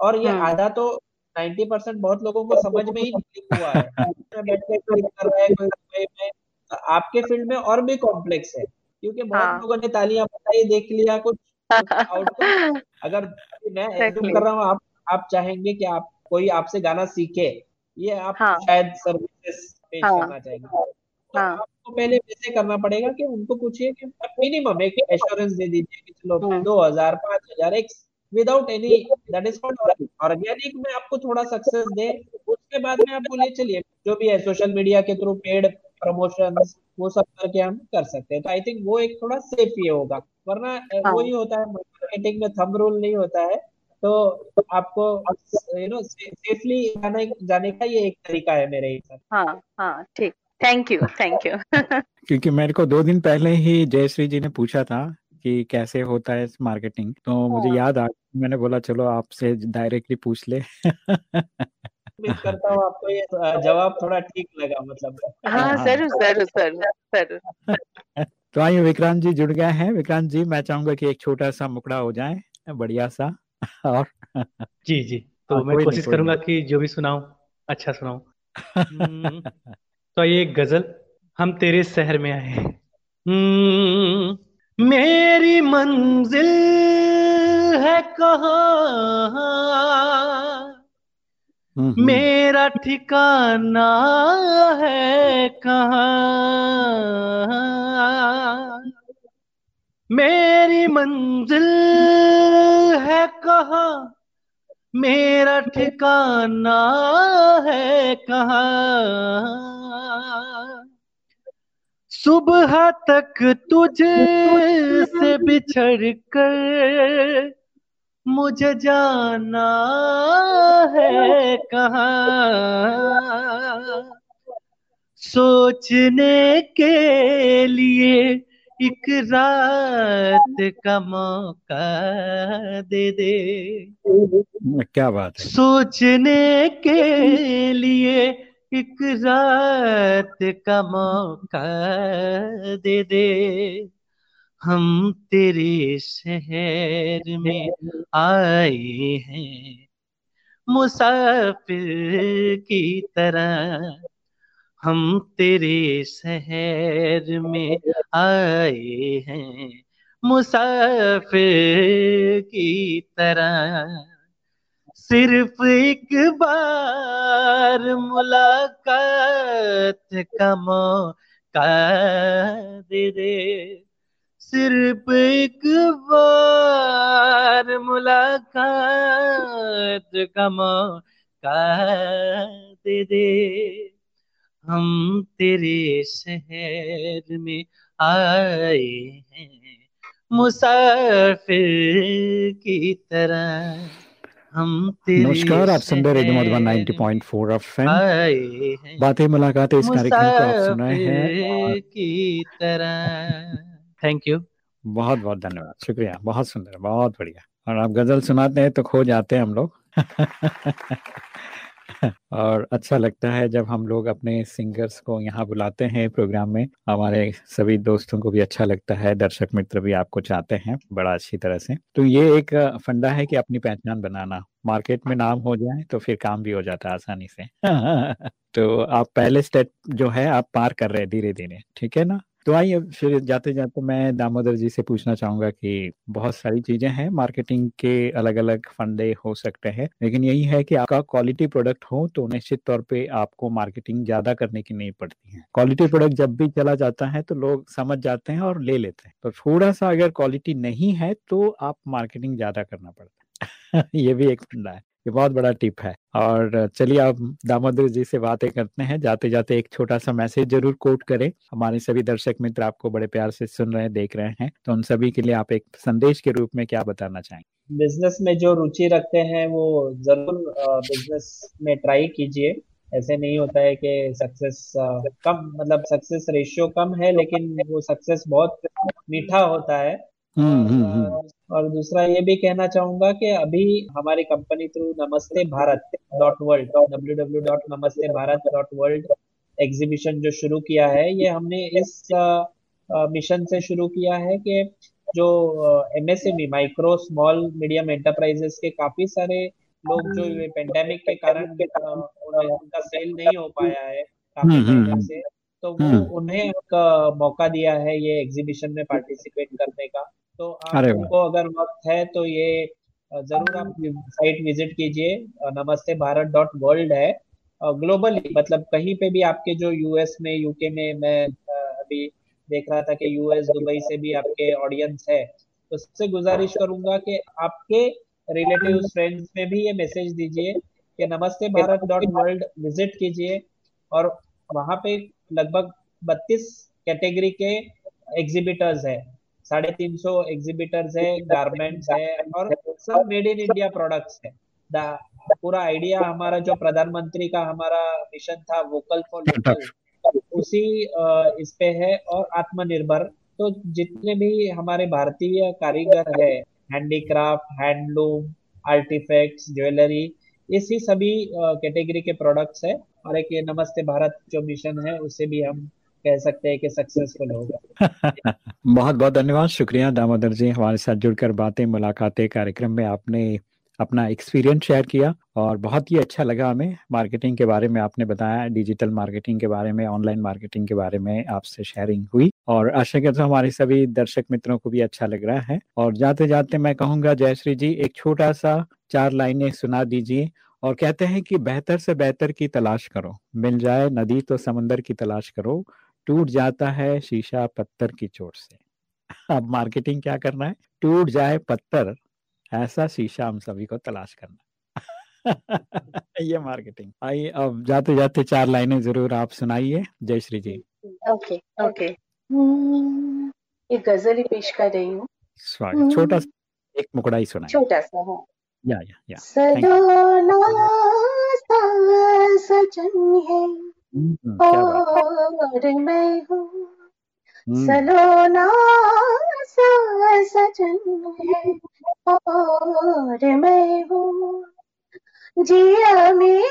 और ये हाँ। आधा तो नाइन्टी परसेंट बहुत लोगों को समझ में ही नहीं हुआ है <laughs> कर रहा है कोई में आपके फ़ील्ड में और भी कॉम्प्लेक्स है क्योंकि बहुत हाँ. लोगों ने तालियाँ बताई देख लिया कुछ आउटकम <laughs> अगर मैं एज्यूम कर रहा हूँ आप आप चाहेंगे कि आप कोई आपसे गाना सीखे ये आप हाँ. शायद सर्विसेज़ पेश हाँ. करना चाहेंगे तो हाँ. आपको पहले वैसे करना पड़ेगा कि उनको पूछिए कि मिनिमम एक एश्योरेंस दे दीजिए कि चलो हाँ। दो हज़ार पाँच हज़ार एक without any that is called organic में आपको थोड़ा सक्सेस दे। उसके बाद में आप बोलिए चलिए जो भी है सोशल मीडिया के थ्रू पेड प्रमोशन वो सब करके हम कर सकते हैं। तो आई थिंक वो एक थोड़ा सेफ़ ये होगा। वरना हाँ. वही होता है मार्केटिंग में थंब रूल नहीं होता है। तो आपको यू नो सेफली जाने जाने का ये एक तरीका है मेरे हिसाब हाँ हाँ ठीक। थैंक यू थैंक यू क्योंकि मेरे को दो दिन पहले ही जयश्री जी ने पूछा था कि कैसे होता है मार्केटिंग तो मुझे हाँ। याद आ मैंने बोला चलो आपसे डायरेक्टली पूछ ले। करता हूँ आपको ये जवाब थोड़ा ठीक लगा मतलब। हाँ, ज़रूर ज़रूर ज़रूर ज़रूर। <laughs> तो आइए विक्रांत जी जुड़ गए हैं। विक्रांत जी मैं चाहूँगा कि एक छोटा सा मुकड़ा हो जाए बढ़िया सा और जी जी। तो हाँ, मैं कोशिश करूँगा कि जो भी सुनाऊं अच्छा सुनाऊं। <laughs> तो ये गज़ल हम तेरे शहर में आए मेरी मंजिल है कहाँ? हम्म, मेरा ठिकाना है कहा? मेरी मंजिल है कहा? मेरा ठिकाना है कहा? सुबह तक तुझे से बिछड़ कर मुझे जाना है कहा? सोचने के लिए एक रात का मौका दे दे। क्या बात है। सोचने के लिए एक रात का मौका दे दे। हम तेरे शहर में आए हैं, मुसाफिर की तरह। हम तेरे शहर में आए हैं, मुसाफिर की तरह। सिर्फ़ एक बार मुलाकात का मौका दे। दे सिर्फ़ एक बार मुलाकात का मौका दे दे। हम तेरे शहर में आए हैं, मुसाफिर की तरह। हम नमस्कार आप सुन रहे रेडियो 90.4 एफएम। बातें मुलाकात इस कार्यक्रम को आप सुनाए हैं की तरह। थैंक यू बहुत बहुत धन्यवाद। शुक्रिया बहुत सुंदर बहुत बढ़िया। और आप गज़ल सुनाते हैं तो खो जाते हैं हम लोग। <laughs> और अच्छा लगता है जब हम लोग अपने सिंगर्स को यहाँ बुलाते हैं प्रोग्राम में। हमारे सभी दोस्तों को भी अच्छा लगता है, दर्शक मित्र भी आपको चाहते हैं बड़ा अच्छी तरह से। तो ये एक फंडा है कि अपनी पहचान बनाना, मार्केट में नाम हो जाए तो फिर काम भी हो जाता है आसानी से। <laughs> तो आप पहले स्टेप जो है आप पार कर रहे हैं धीरे धीरे ठीक है ना? तो आइए फिर जाते जाते मैं दामोदर जी से पूछना चाहूँगा कि बहुत सारी चीज़ें हैं मार्केटिंग के अलग अलग फंडे हो सकते हैं, लेकिन यही है कि आपका क्वालिटी प्रोडक्ट हो तो निश्चित तौर पे आपको मार्केटिंग ज़्यादा करने की नहीं पड़ती है। क्वालिटी प्रोडक्ट जब भी चला जाता है तो लोग समझ जाते हैं और ले लेते हैं। तो थोड़ा सा अगर क्वालिटी नहीं है तो आप मार्केटिंग ज़्यादा करना पड़ता है। <laughs> ये भी एक फंडा है। ये बहुत बड़ा टिप है। और चलिए आप दामोदर जी से बातें करते हैं। जाते जाते एक छोटा सा मैसेज ज़रूर कोट करें। हमारे सभी दर्शक मित्र आपको बड़े प्यार से सुन रहे हैं, देख रहे हैं। तो उन सभी के लिए आप एक संदेश के रूप में क्या बताना चाहेंगे बिज़नेस में जो रुचि रखते हैं, वो ज़रूर बिज़नेस में ट्राई कीजिए। ऐसे नहीं होता है कि सक्सेस कम मतलब सक्सेस रेशियो कम है, लेकिन वो सक्सेस बहुत मीठा होता है। हम्म, हम्म, हम्म। और दूसरा ये भी कहना चाहूँगा कि अभी हमारी company through Namaste Bharat dot world W W dot Namaste Bharat dot world exhibition जो शुरू किया है ये हमने इस मिशन से शुरू किया है कि जो MSME micro small medium enterprises के काफ़ी सारे लोग जो पेंडेमिक के कारण उनका सेल नहीं हो पाया है काफ़ी से तो वो उन्हें एक मौका दिया है ये एग्जीबिशन में पार्टिसिपेट करने का। तो आपको अगर वक्त है तो ये ज़रूर आप साइट विज़िट कीजिए। नमस्ते भारत डॉट वर्ल्ड है। ग्लोबली मतलब कहीं पे भी आपके जो यूएस में यूके में मैं अभी देख रहा था कि यूएस दुबई से भी आपके ऑडियंस है। तो उससे गुजारिश करूँगा कि आपके रिलेटिव फ्रेंड्स में भी ये मैसेज दीजिए कि नमस्ते भारत डॉट वर्ल्ड विज़िट कीजिए। और वहाँ पे लगभग बत्तीस कैटेगरी के एग्जिबिटर्स है। साढ़े तीन सौ एग्जिबिटर्स है गारमेंट्स है और सब मेड इन इंडिया प्रोडक्ट्स है। पूरा आइडिया हमारा जो प्रधानमंत्री का हमारा मिशन था वोकल फॉर लोकल उसी इस पे है और आत्मनिर्भर। तो जितने भी हमारे भारतीय कारीगर है हैंडीक्राफ्ट हैंडलूम आर्टिफैक्ट्स ज्वेलरी इसी सभी कैटेगरी के प्रोडक्ट्स है। और एक ये नमस्ते भारत जो मिशन है, उसे भी हम कह सकते हैं कि सक्सेसफुल होगा। <laughs> बहुत बहुत धन्यवाद। शुक्रिया दामोदर जी, हमारे साथ जुड़कर बातें, मुलाकातें, कार्यक्रम में आपने अपना एक्सपीरियंस शेयर किया और बहुत ही अच्छा लगा हमें मार्केटिंग के बारे में आपने बताया डिजिटल मार्केटिंग के बारे में ऑनलाइन मार्केटिंग के बारे में आपसे शेयरिंग हुई और आशा करता हूँ हमारे सभी दर्शक मित्रों को भी अच्छा लग रहा है। और जाते जाते मैं कहूँगा जयश्री जी, एक छोटा सा चार लाइनें सुना दीजिए और कहते हैं कि बेहतर से बेहतर की तलाश करो, मिल जाए नदी तो समंदर की तलाश करो, टूट जाता है शीशा पत्थर की चोट से। अब मार्केटिंग क्या करना है? टूट जाए पत्थर ऐसा शीशा हम सभी को तलाश करना <laughs> ये मार्केटिंग आइए अब जाते जाते चार लाइनें ज़रूर आप सुनाइए। जय श्री जी। Okay okay. हम्म, एक गज़ल ही पेश कर रही हूँ। स्वागत। छोटा। सा एक मुकड़ा ही सुना छोटा सा हाँ। या या या। सजन है हम्म, और मैं हूँ सलोना सजन है, और मैं हूँ। जिया में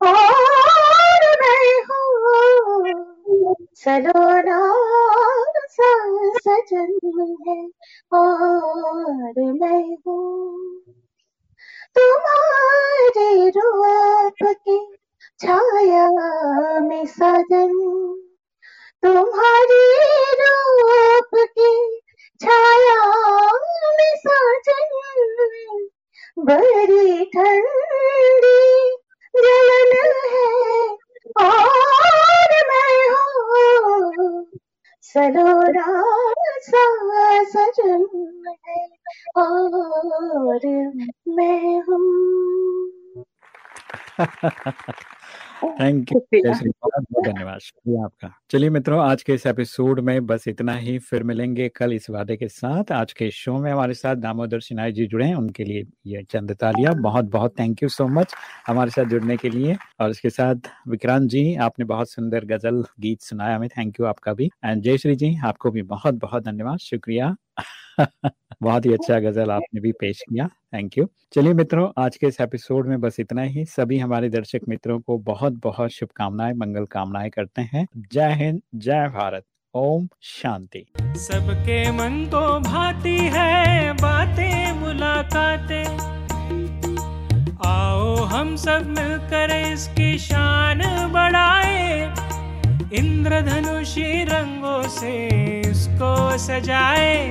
और मैं हूँ। सलोना सजन है, और मैं हूँ। तुम्हारे रूप की छाया में सजन, तुम्हारी रूप की छाया में सजन, बड़ी ठंडी जलन है और मैं हूँ सलोरा सा सजन है और मैं हूँ। <laughs> थैंक यू धन्यवाद शुक्रिया आपका। चलिए मित्रों आज के इस एपिसोड में बस इतना ही फिर मिलेंगे कल इस वादे के साथ। आज के शो में हमारे साथ दामोदर सिन्हा जी जुड़े हैं उनके लिए ये चंद तालिया। बहुत बहुत थैंक यू सो मच हमारे साथ जुड़ने के लिए। और इसके साथ विक्रांत जी आपने बहुत सुंदर गज़ल गीत सुनाया हमें थैंक यू आपका भी। एंड जयश्री जी आपको भी बहुत बहुत धन्यवाद शुक्रिया। <laughs> बहुत ही अच्छा गज़ल आपने भी पेश किया। थैंक यू चलिए मित्रों आज के इस एपिसोड में बस इतना ही। सभी हमारे दर्शक मित्रों को बहुत बहुत शुभकामनाएँ मंगल कामनाएँ करते हैं। जय हिंद जय भारत। ओम शांति। सबके मन को भाती है बातें मुलाकातें। आओ हम सब मिलकर इसकी शान बढ़ाए। इंद्रधनुषी रंगों से इसको सजाए।